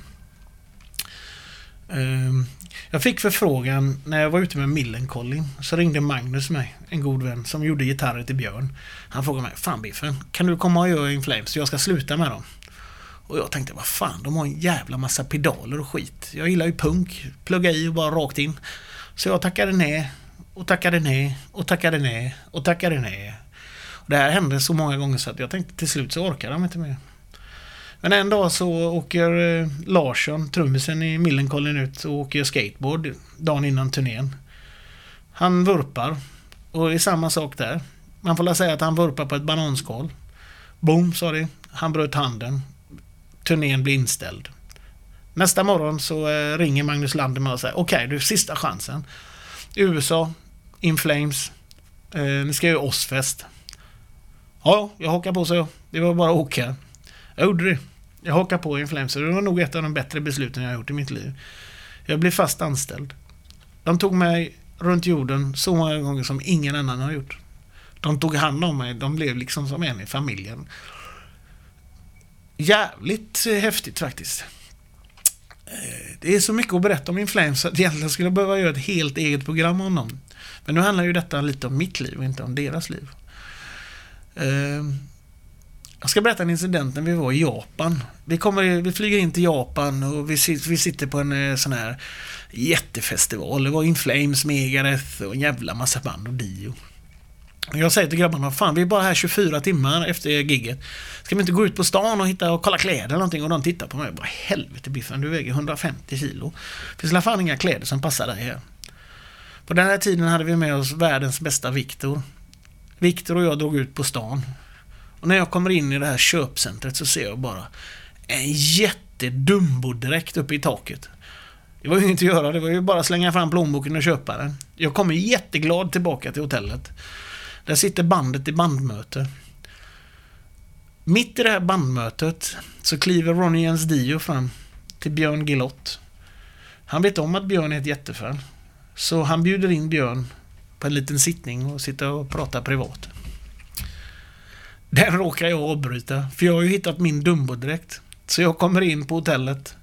Ehm, jag fick förfrågan när jag var ute med Millencolin. Så ringde Magnus mig, en god vän, som gjorde gitarrer till Björn. Han frågade mig, Fan Biffen, kan du komma och göra In Flames? Jag ska sluta med dem. Och jag tänkte, vad fan, de har en jävla massa pedaler och skit. Jag gillar ju punk, plugga i och bara rakt in. Så jag tackade nej, och tackade nej, och tackade nej, och tackade nej. Det här hände så många gånger så att jag tänkte till slut så orkar de inte mer. Men en dag så åker eh, Larsson, trummisen i Millencolin ut och åker skateboard dagen innan turnén. Han vurpar och det är samma sak där. Man får väl säga att han vurpar på ett bananskal. Boom, sa det. Han bröt handen. Turnén blir inställd. Nästa morgon så eh, ringer Magnus Lander och säger okej, du sista chansen. USA, In Flames, eh, ni ska göra Ozzfest. Ja, jag hakar på så jag. Det var bara att åka. Jag gjorde det. Jag hakade på In det var nog ett av de bättre besluten jag har gjort i mitt liv. Jag blev fast anställd. De tog mig runt jorden så många gånger som ingen annan har gjort. De tog hand om mig. De blev liksom som en i familjen. Jävligt häftigt faktiskt. Eh, det är så mycket att berätta om In att egentligen skulle jag behöva göra ett helt eget program om dem. Men nu handlar ju detta lite om mitt liv och inte om deras liv. Eh, Jag ska berätta en incident när vi var i Japan. Vi, kommer, vi flyger in till Japan och vi, vi sitter på en eh, sån här jättefestival. Det var In Flames, Megadeth och en jävla massa band och Dio. Jag säger till grabbarna, fan vi är bara här 24 timmar efter gigget. Ska vi inte gå ut på stan och hitta och kolla kläder eller någonting? Och de tittar på mig och bara, helvete Biffen, du väger 150 kilo. Det finns i alla fall inga kläder som passar dig här. På den här tiden hade vi med oss världens bästa Viktor. Viktor och jag drog ut på stan. Och när jag kommer in i det här köpcentret så ser jag bara en jättedumbo-dräkt uppe i taket. Det var ju inget att göra, det var ju bara att slänga fram plånboken och köpa den. Jag kommer jätteglad tillbaka till hotellet. Där sitter bandet i bandmöte. Mitt i det här bandmötet så kliver Ronny Jens Dio fram till Björn Gilott. Han vet om att Björn är ett jättefan. Så han bjuder in Björn på en liten sittning och sitta och prata privat. Den råkar jag avbryta, för jag har ju hittat min Dumbo-dräkt. Så jag kommer in på hotellet.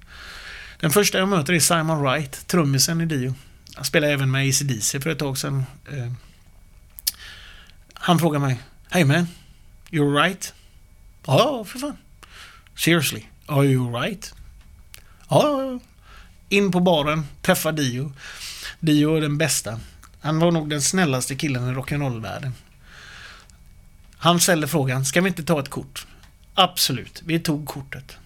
Den första jag möter är Simon Wright, trummisen i Dio. Han spelade även med ACDC för ett tag sedan. Eh, han frågar mig, Hey man, you're right? Ja, för fan. Seriously, are you right? Ja, ja, ja. In på baren, träffa Dio. Dio är den bästa. Han var nog den snällaste killen i rock'n'roll-världen. Han ställde frågan, ska vi inte ta ett kort? Absolut, vi tog kortet.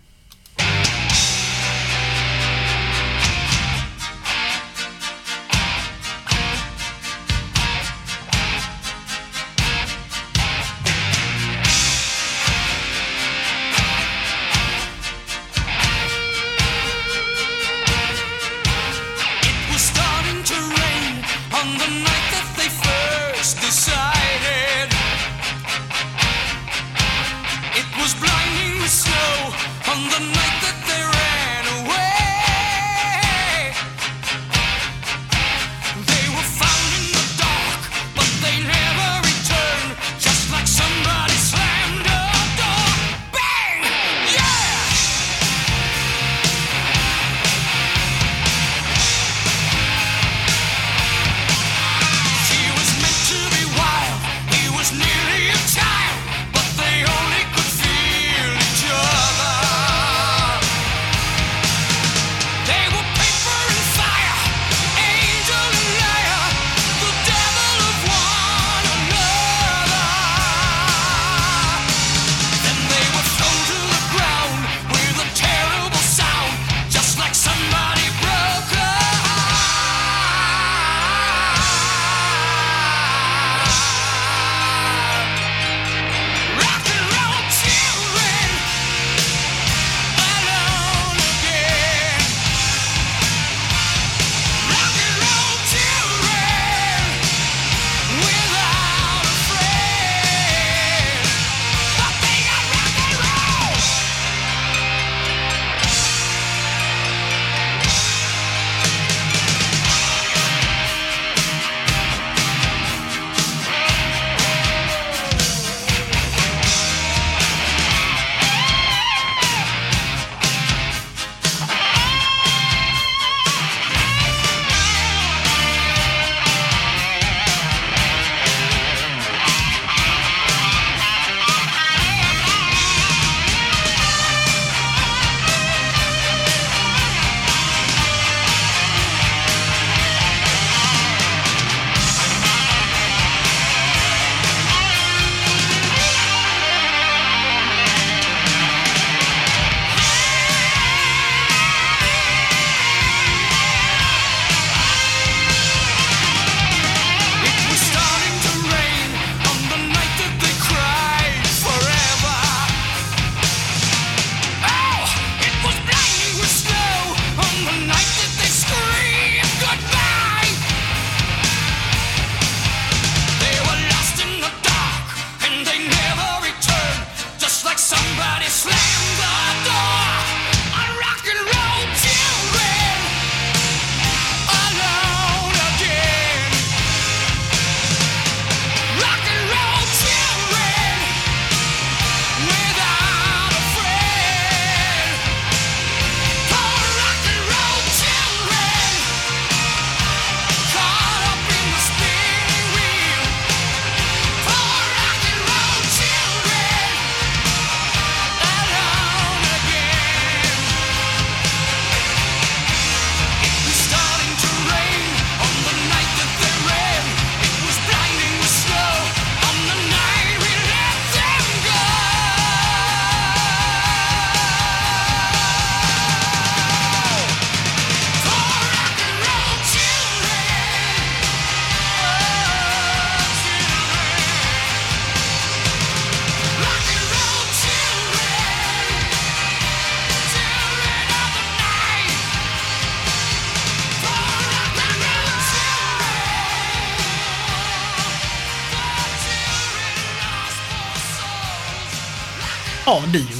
Ja, Dio.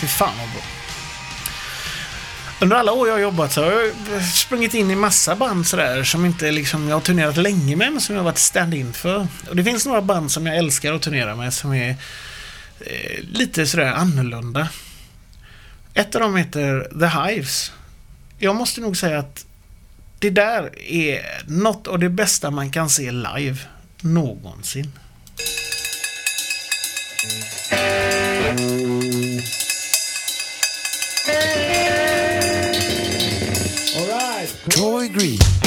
Fy fan vad bra. Under alla år jag har jobbat så har jag sprungit in i massa band sådär som inte liksom jag har turnerat länge med men som jag har varit stand-in för. Och det finns några band som jag älskar att turnera med som är eh, lite sådär annorlunda. Ett av dem heter The Hives. Jag måste nog säga att det där är något av det bästa man kan se live någonsin. All right. Toy Green.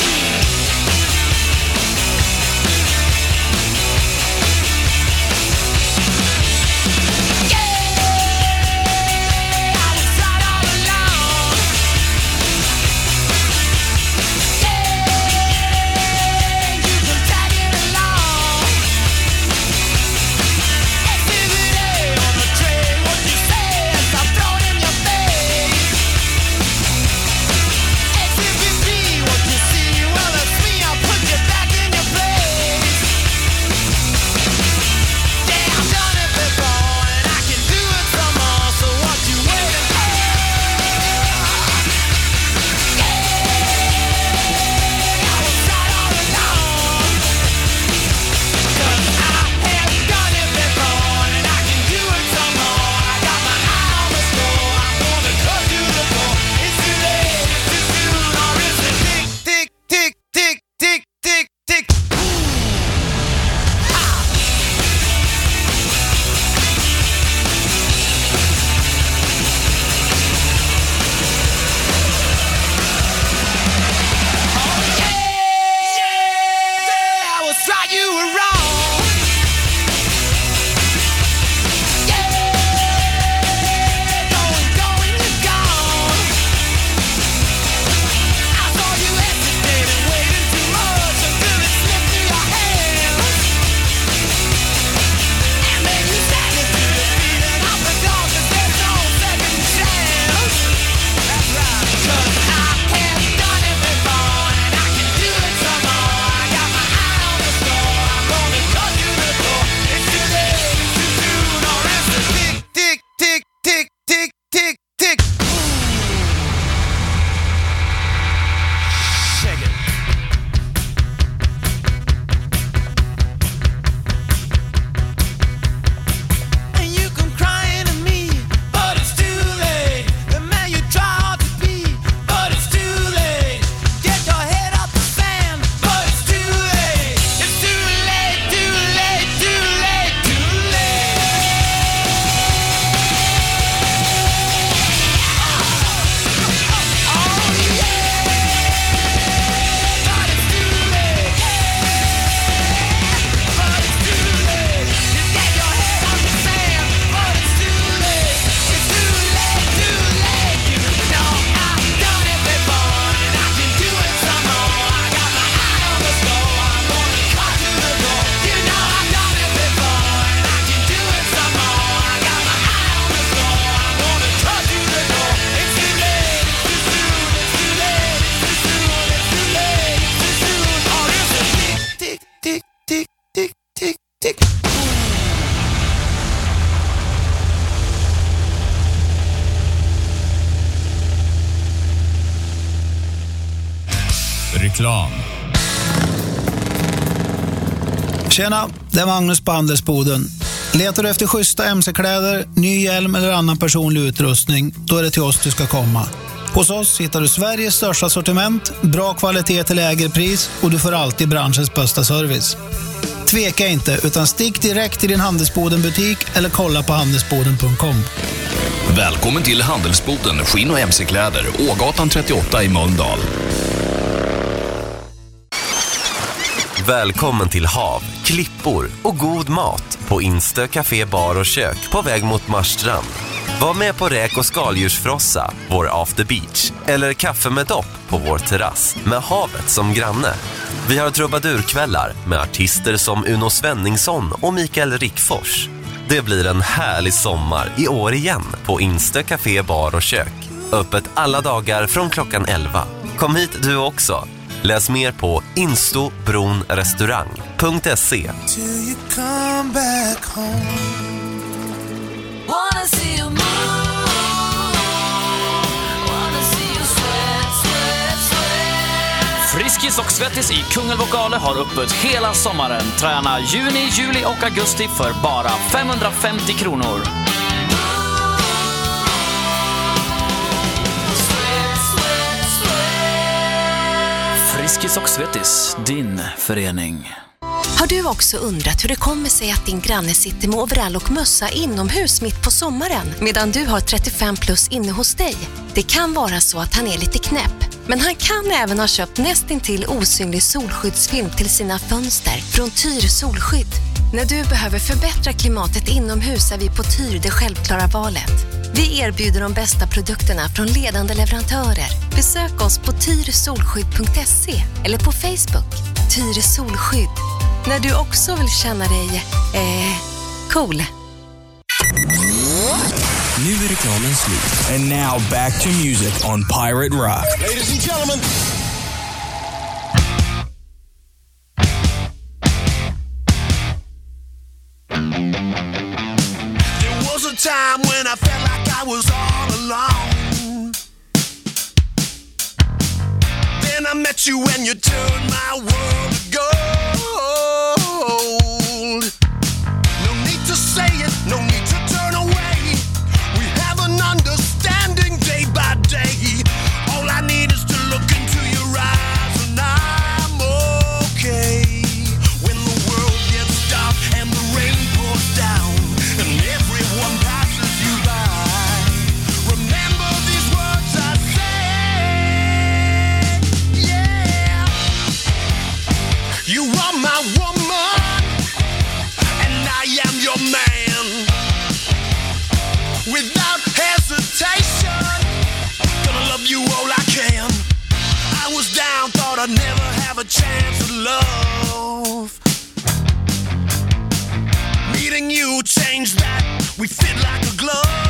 Det är Magnus på Handelsboden. Letar du efter schyssta mc-kläder, ny hjälm eller annan personlig utrustning? Då är det till oss du ska komma. Hos oss hittar du Sveriges största sortiment, bra kvalitet till lägre pris och du får alltid branschens bästa service. Tveka inte, utan stick direkt till din Handelsboden-butik eller kolla på handelsboden.com. Välkommen till Handelsboden Skinn och mc-kläder, Ågatan 38 i Mölndal. Välkommen till hav, klippor och god mat på Instö Café Bar och Kök på väg mot Marstrand. Var med på räk och skaldjursfrossa, vår after beach, eller kaffe med dopp på vår terrass med havet som granne. Vi har trubadurkvällar med artister som Uno Svenningsson och Mikael Rickfors. Det blir en härlig sommar i år igen på Instö Café Bar och Kök. Öppet alla dagar från klockan 11. Kom hit du också. Läs mer på instobronrestaurang.se. Friskis och Svettis i Kungälv har öppet hela sommaren. Träna juni, juli och augusti för bara 550 kronor. Friskis och Svettis, din förening. Har du också undrat hur det kommer sig att din granne sitter med overall och mössa inomhus mitt på sommaren medan du har 35 plus inne hos dig? Det kan vara så att han är lite knäpp, men han kan även ha köpt nästintill osynlig solskyddsfilm till sina fönster från Tyr Solskydd. När du behöver förbättra klimatet inomhus är vi på Tyr det självklara valet. Vi erbjuder de bästa produkterna från ledande leverantörer. Besök oss på tyrsolskydd.se eller på Facebook. Tyr Solskydd. När du också vill känna dig, eh, cool. Nu är reklamen slut. And now back to music on Pirate Rock. Ladies and gentlemen. You and you turned my world love. Meeting you changed that, we fit like a glove.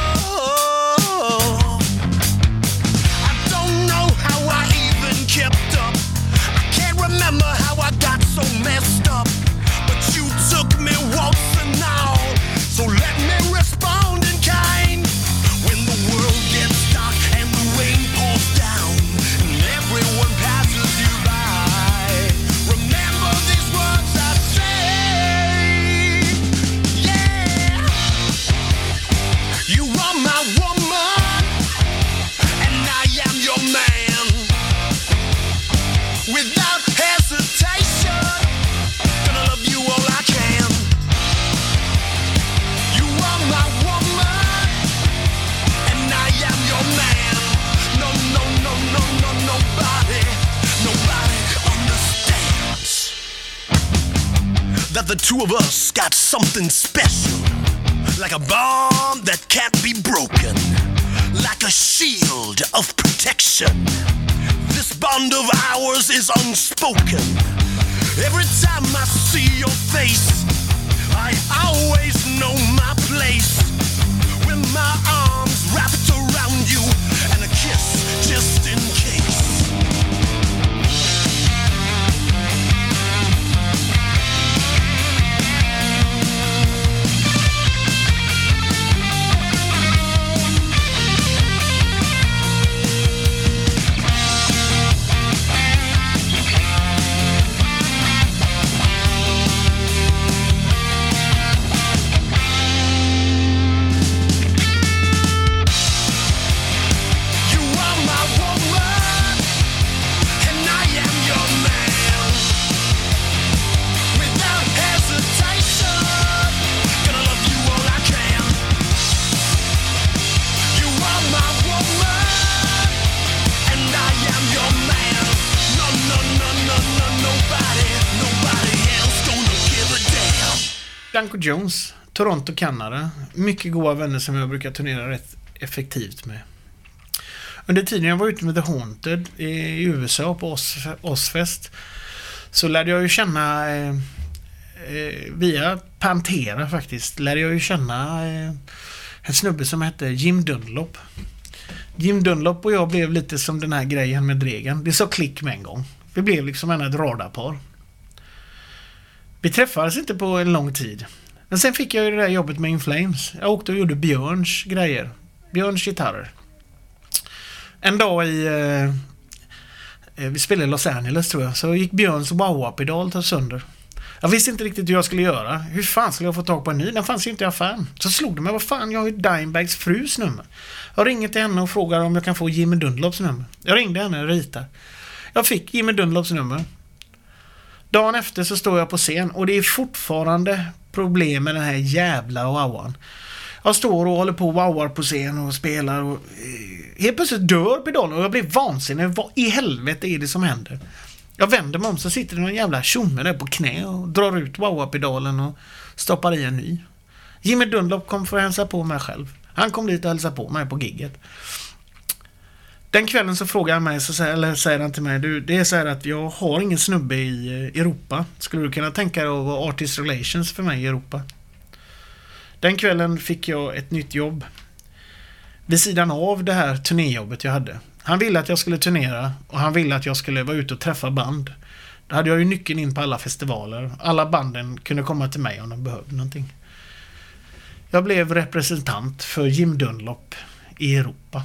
That the two of us got something special, like a bond that can't be broken, like a shield of protection. This bond of ours is unspoken. Every time I see your face, I always know my place. When my arms wrapped around Danko Jones, Toronto, Kanada. Mycket goda vänner som jag brukar turnera rätt effektivt med. Under tiden jag var ute med The Haunted i USA på Oz, Ozfest så lärde jag ju känna eh, eh, via Pantera faktiskt, lärde jag ju känna eh, en snubbe som hette Jim Dunlop. Jim Dunlop och jag blev lite som den här grejen med Dregen. Det sa klick med en gång. Vi blev liksom en ett radarpar. Vi träffades inte på en lång tid. Men sen fick jag ju det där jobbet med Inflames. Jag åkte och gjorde Björns grejer. Björns gitarrer. En dag i... Eh, eh Vi spelade i Los Angeles tror jag. Så gick Björns wah-pedal sönder. Jag visste inte riktigt hur jag skulle göra. Hur fan skulle jag få tag på en ny? Den fanns ju inte i affären. Så slog det mig, vad fan, jag har ju Dimebags frus nummer. Jag ringer till henne och frågar om jag kan få Jimmy Dunlops nummer. Jag ringde henne och ritade. Jag fick Jimmy Dunlops nummer. Dagen efter så står jag på scen och det är fortfarande problem med den här jävla wowan. Jag står och håller på och wowar på scen och spelar och eh, helt plötsligt dör pedalen och jag blir vansinnig. Vad i helvete är det som händer? Jag vänder mig om så sitter det någon jävla tjomme där på knä och drar ut wowa-pedalen och stoppar i en ny. Jimmy Dunlop kom för att hälsa på mig själv. Han kom dit och hälsade på mig på gigget. Den kvällen så frågar han mig, så säger, eller säger han till mig, du, det är så här att jag har ingen snubbe i eh, Europa. Skulle du kunna tänka dig att vara Artist Relations för mig i Europa? Den kvällen fick jag ett nytt jobb. Vid sidan av det här turnéjobbet jag hade. Han ville att jag skulle turnera och han ville att jag skulle vara ute och träffa band. Då hade jag ju nyckeln in på alla festivaler. Alla banden kunde komma till mig om de behövde någonting. Jag blev representant för Jim Dunlop i Europa.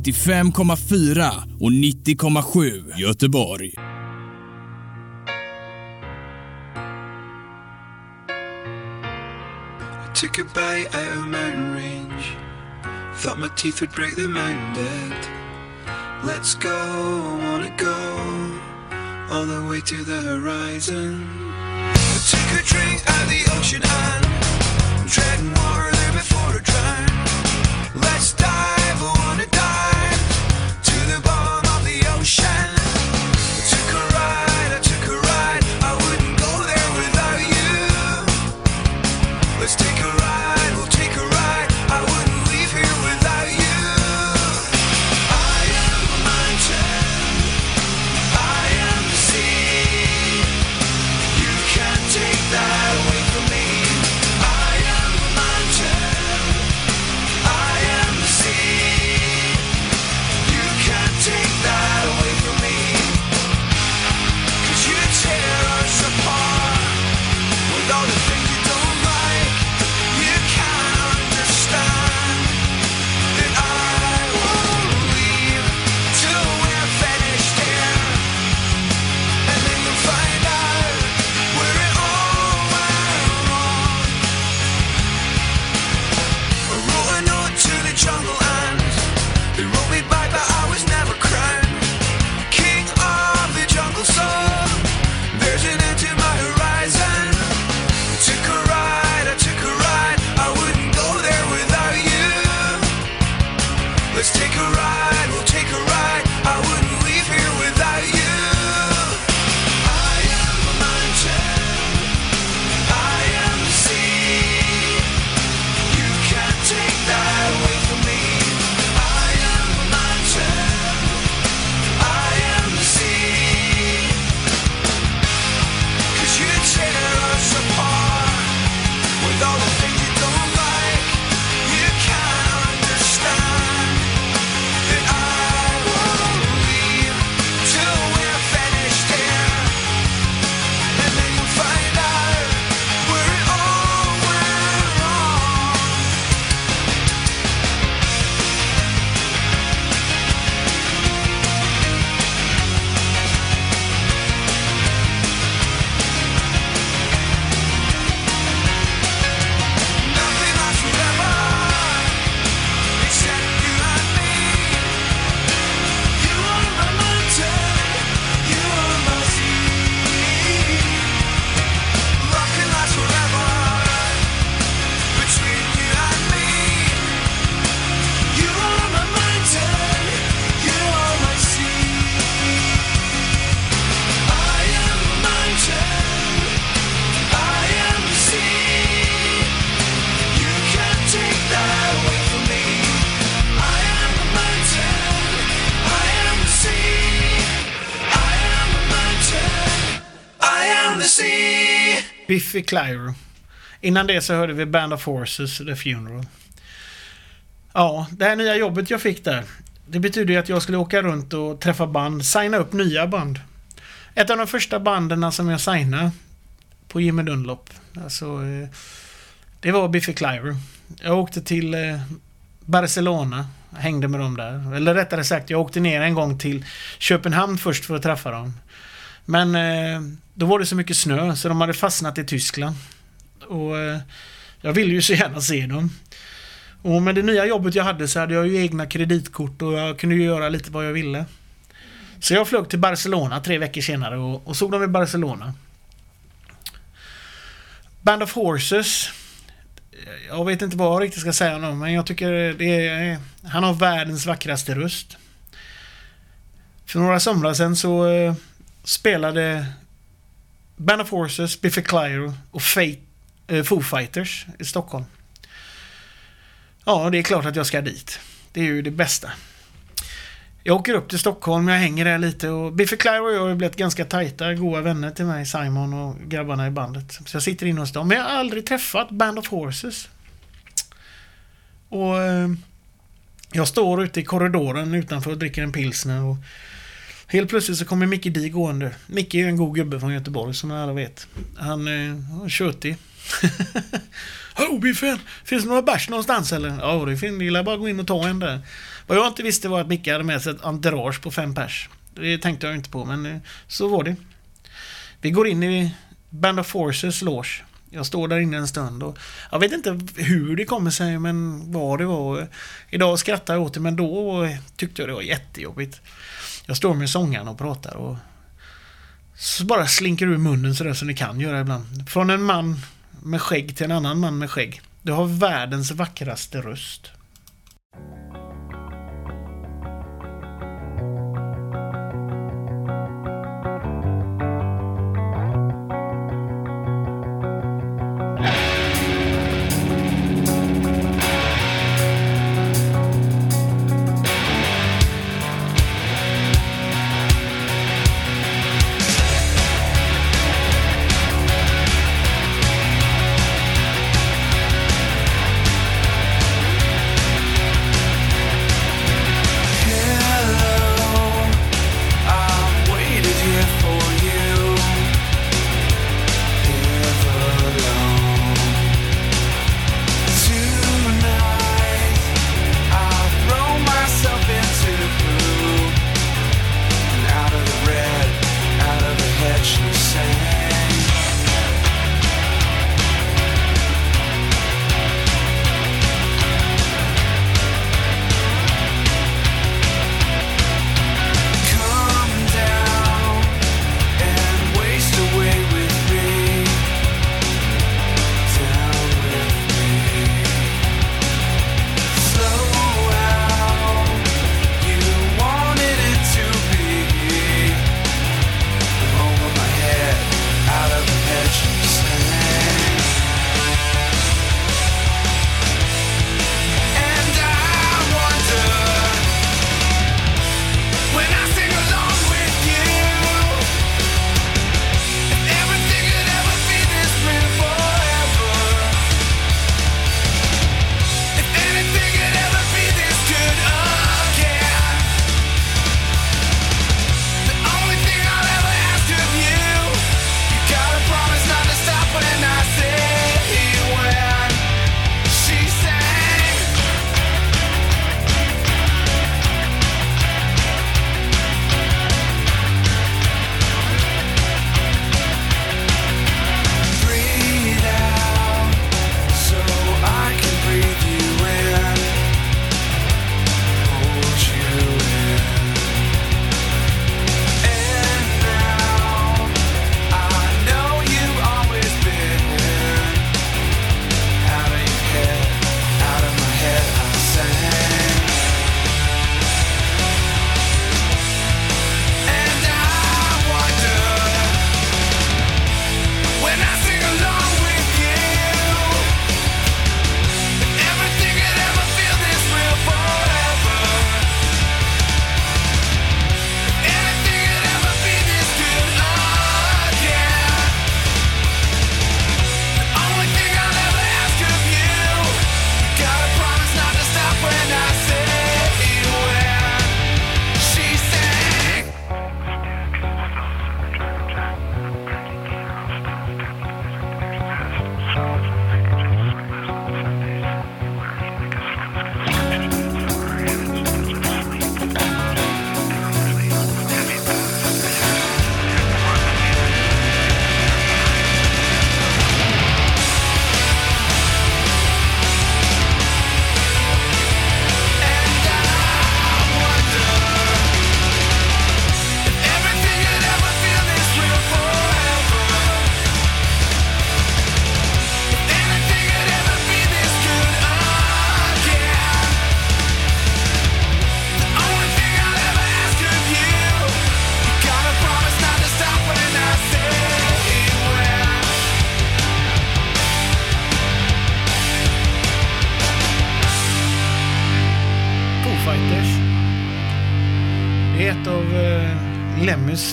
95,4 och 90,7 Göteborg. I took a bite out of mountain range. Thought my teeth would break the mountain dead. Let's go, wanna go all the way to the horizon. I took a drink out the ocean and Biffy Clyro. Innan det så hörde vi Band of Horses, The Funeral. Ja, det här nya jobbet jag fick där. Det betyder ju att jag skulle åka runt och träffa band, signa upp nya band. Ett av de första banden som jag signade på Jimmy Dunlop. Alltså, eh, det var Biffy Clyro. Jag åkte till eh, Barcelona, hängde med dem där. Eller rättare sagt, jag åkte ner en gång till Köpenhamn först för att träffa dem. Men eh, då var det så mycket snö så de hade fastnat i Tyskland. Och eh, jag ville ju så gärna se dem. Och med det nya jobbet jag hade så hade jag ju egna kreditkort och jag kunde ju göra lite vad jag ville. Så jag flög till Barcelona tre veckor senare och, och såg dem i Barcelona. Band of Horses. Jag vet inte vad jag riktigt ska säga om dem, men jag tycker det är... Han har världens vackraste röst. För några somrar sedan så eh, spelade Band of Horses, Biffy Clyro och Fate, eh, Foo Fighters i Stockholm. Ja, det är klart att jag ska dit. Det är ju det bästa. Jag åker upp till Stockholm, jag hänger där lite och Biffy Clyro och jag har blivit ganska tajta, goda vänner till mig, Simon och grabbarna i bandet. Så jag sitter inne hos dem, men jag har aldrig träffat Band of Horses. Och eh, jag står ute i korridoren utanför och dricker en pilsner och Helt plötsligt så kommer Micke Di gående. Micke är ju en god gubbe från Göteborg som alla vet. Han eh, är tjötig. Hallå Biffen! Finns det några bärs någonstans eller? Ja, det finns. Det bara att gå in och ta en där. Vad jag inte visste var att Micke hade med sig ett entourage på fem pers. Det tänkte jag inte på, men eh, så var det. Vi går in i Band of Forces loge. Jag står där inne en stund och jag vet inte hur det kommer sig, men vad det var. Idag skrattar jag åt det, men då tyckte jag det var jättejobbigt. Jag står med sångaren och pratar och så bara slinker ur munnen sådär som ni kan göra ibland. Från en man med skägg till en annan man med skägg. Du har världens vackraste röst.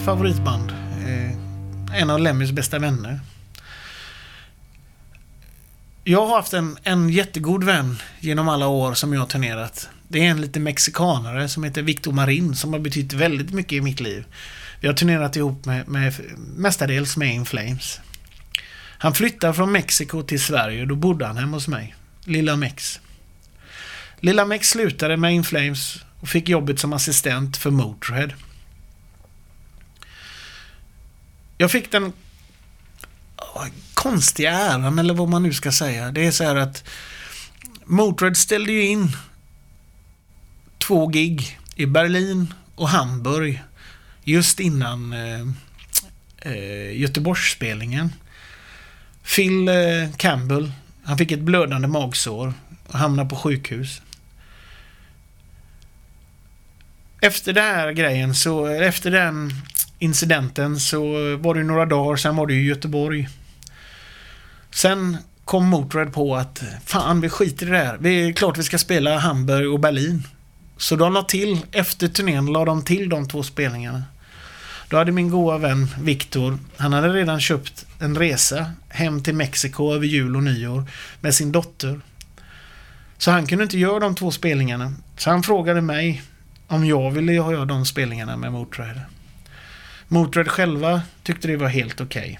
Favoritband. Eh, en av Lemmys bästa vänner. Jag har haft en, en jättegod vän genom alla år som jag har turnerat. Det är en liten mexikanare som heter Victor Marin som har betytt väldigt mycket i mitt liv. Vi har turnerat ihop med, med mestadels med In Flames. Han flyttade från Mexiko till Sverige och då bodde han hemma hos mig. Lilla Mex. Lilla Mex slutade med In Flames och fick jobbet som assistent för Motörhead. Jag fick den konstiga äran, eller vad man nu ska säga. Det är så här att Motörhead ställde ju in två gig i Berlin och Hamburg just innan eh, eh, Göteborgsspelningen. Phil eh, Campbell, han fick ett blödande magsår och hamnade på sjukhus. Efter den här grejen så, efter den incidenten så var det några dagar, sen var det ju Göteborg. Sen kom Motörhead på att fan vi skiter i det här. Det är klart vi ska spela Hamburg och Berlin. Så de la till, efter turnén la de till de två spelningarna. Då hade min goda vän Viktor, han hade redan köpt en resa hem till Mexiko över jul och nyår med sin dotter. Så han kunde inte göra de två spelningarna. Så han frågade mig om jag ville göra de spelningarna med Motörhead. Motörhead själva tyckte det var helt okej.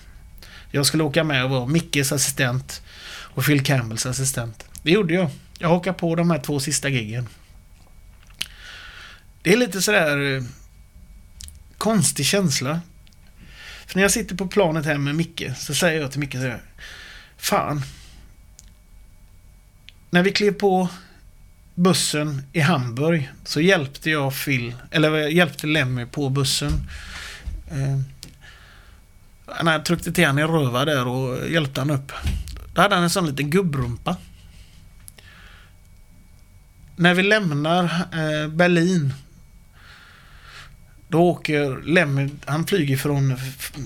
Jag skulle åka med och vara Mickes assistent och Phil Campbells assistent. Det gjorde jag. Jag hakade på de här två sista giggen. Det är lite sådär eh, konstig känsla. För när jag sitter på planet hem med Micke så säger jag till Micke sådär. Fan. När vi klev på bussen i Hamburg så hjälpte jag Phil, eller hjälpte Lemmy på bussen. Eh, han tryckte till han i röva där och hjälpte han upp. Då hade han en sån liten gubbrumpa. När vi lämnar eh, Berlin då åker Lemmy, han flyger från,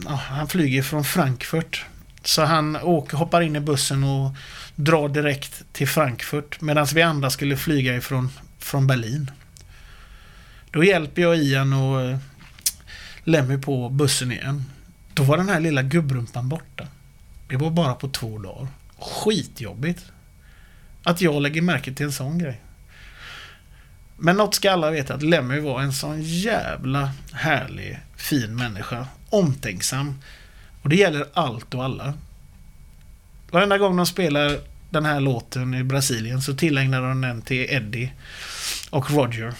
han flyger från Frankfurt. Så han åker, hoppar in i bussen och drar direkt till Frankfurt medan vi andra skulle flyga ifrån från Berlin. Då hjälper jag Ian och eh, Lemmy på bussen igen. Då var den här lilla gubbrumpan borta. Det var bara på två dagar. Skitjobbigt. Att jag lägger märke till en sån grej. Men något ska alla veta att Lemmy var en sån jävla härlig, fin människa. Omtänksam. Och det gäller allt och alla. Varenda gång de spelar den här låten i Brasilien så tillägnar de den till Eddie och Roger.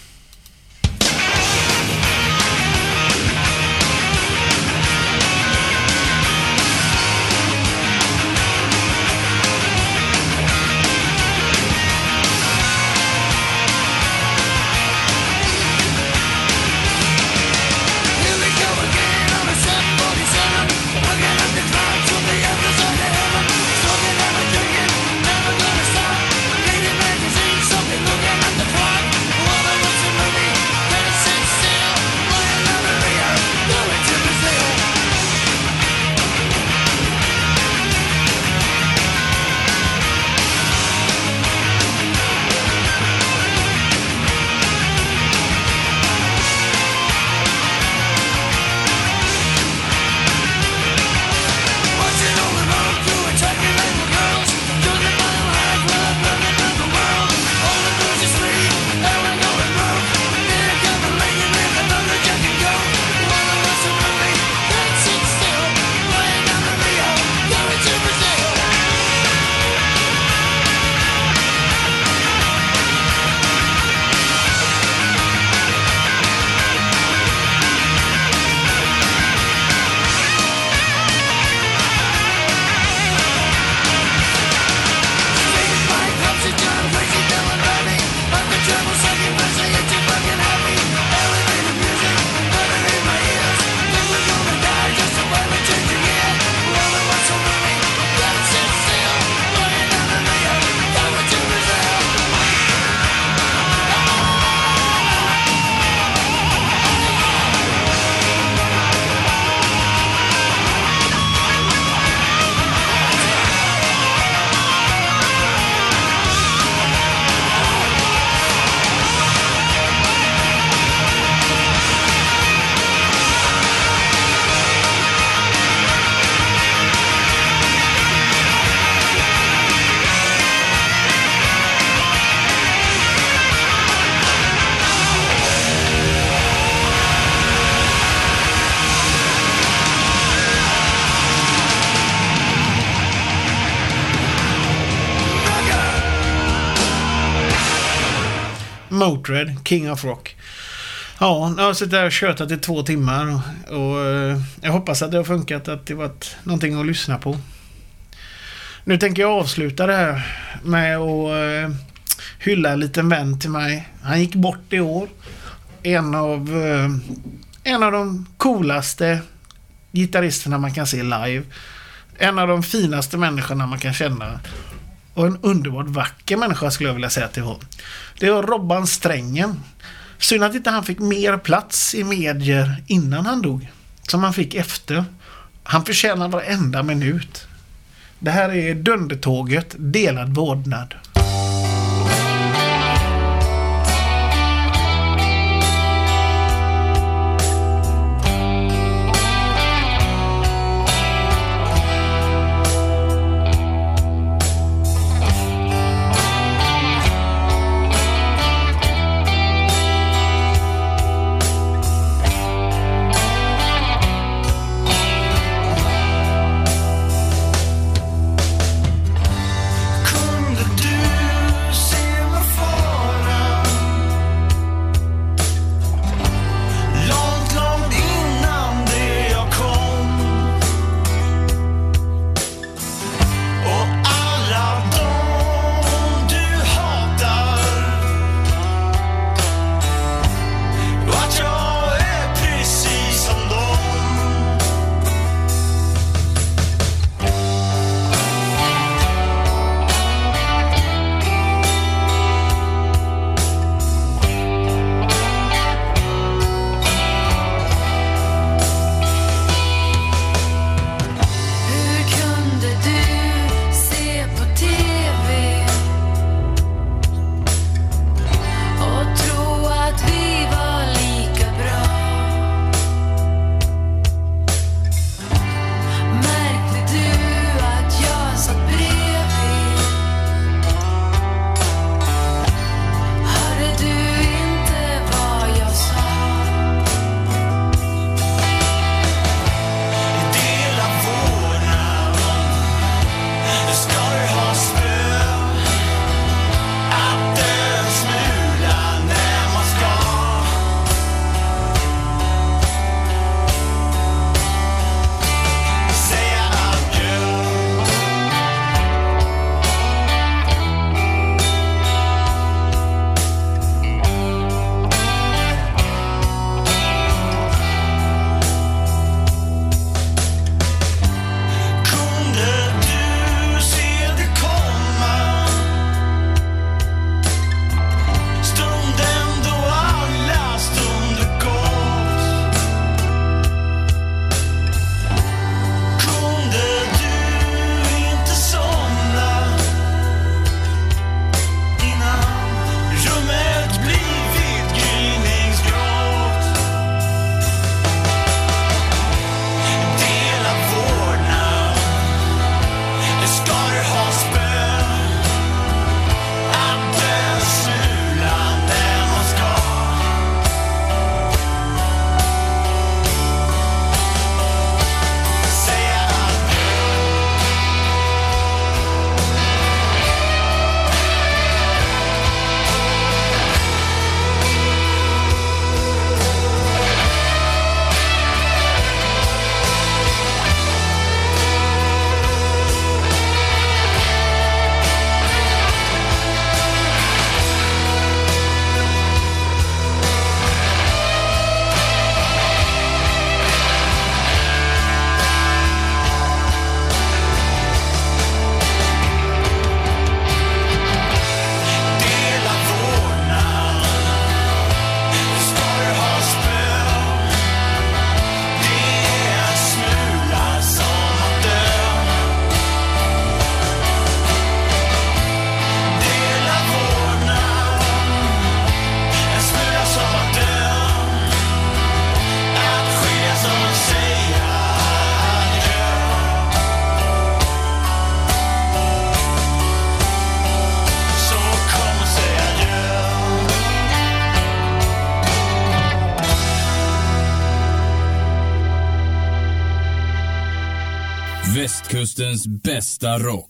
King of Rock. Ja, jag har suttit där och tjötat i två timmar och, och eh, jag hoppas att det har funkat, att det varit någonting att lyssna på. Nu tänker jag avsluta det här med att eh, hylla en liten vän till mig. Han gick bort i år. En av, eh, en av de coolaste gitarristerna man kan se live. En av de finaste människorna man kan känna. Och en underbart vacker människa skulle jag vilja säga till hon. Det var Robban Strängen. Synd att inte han fick mer plats i medier innan han dog. Som han fick efter. Han förtjänar varenda minut. Det här är Dundertåget, delad vårdnad. Världens bästa rock.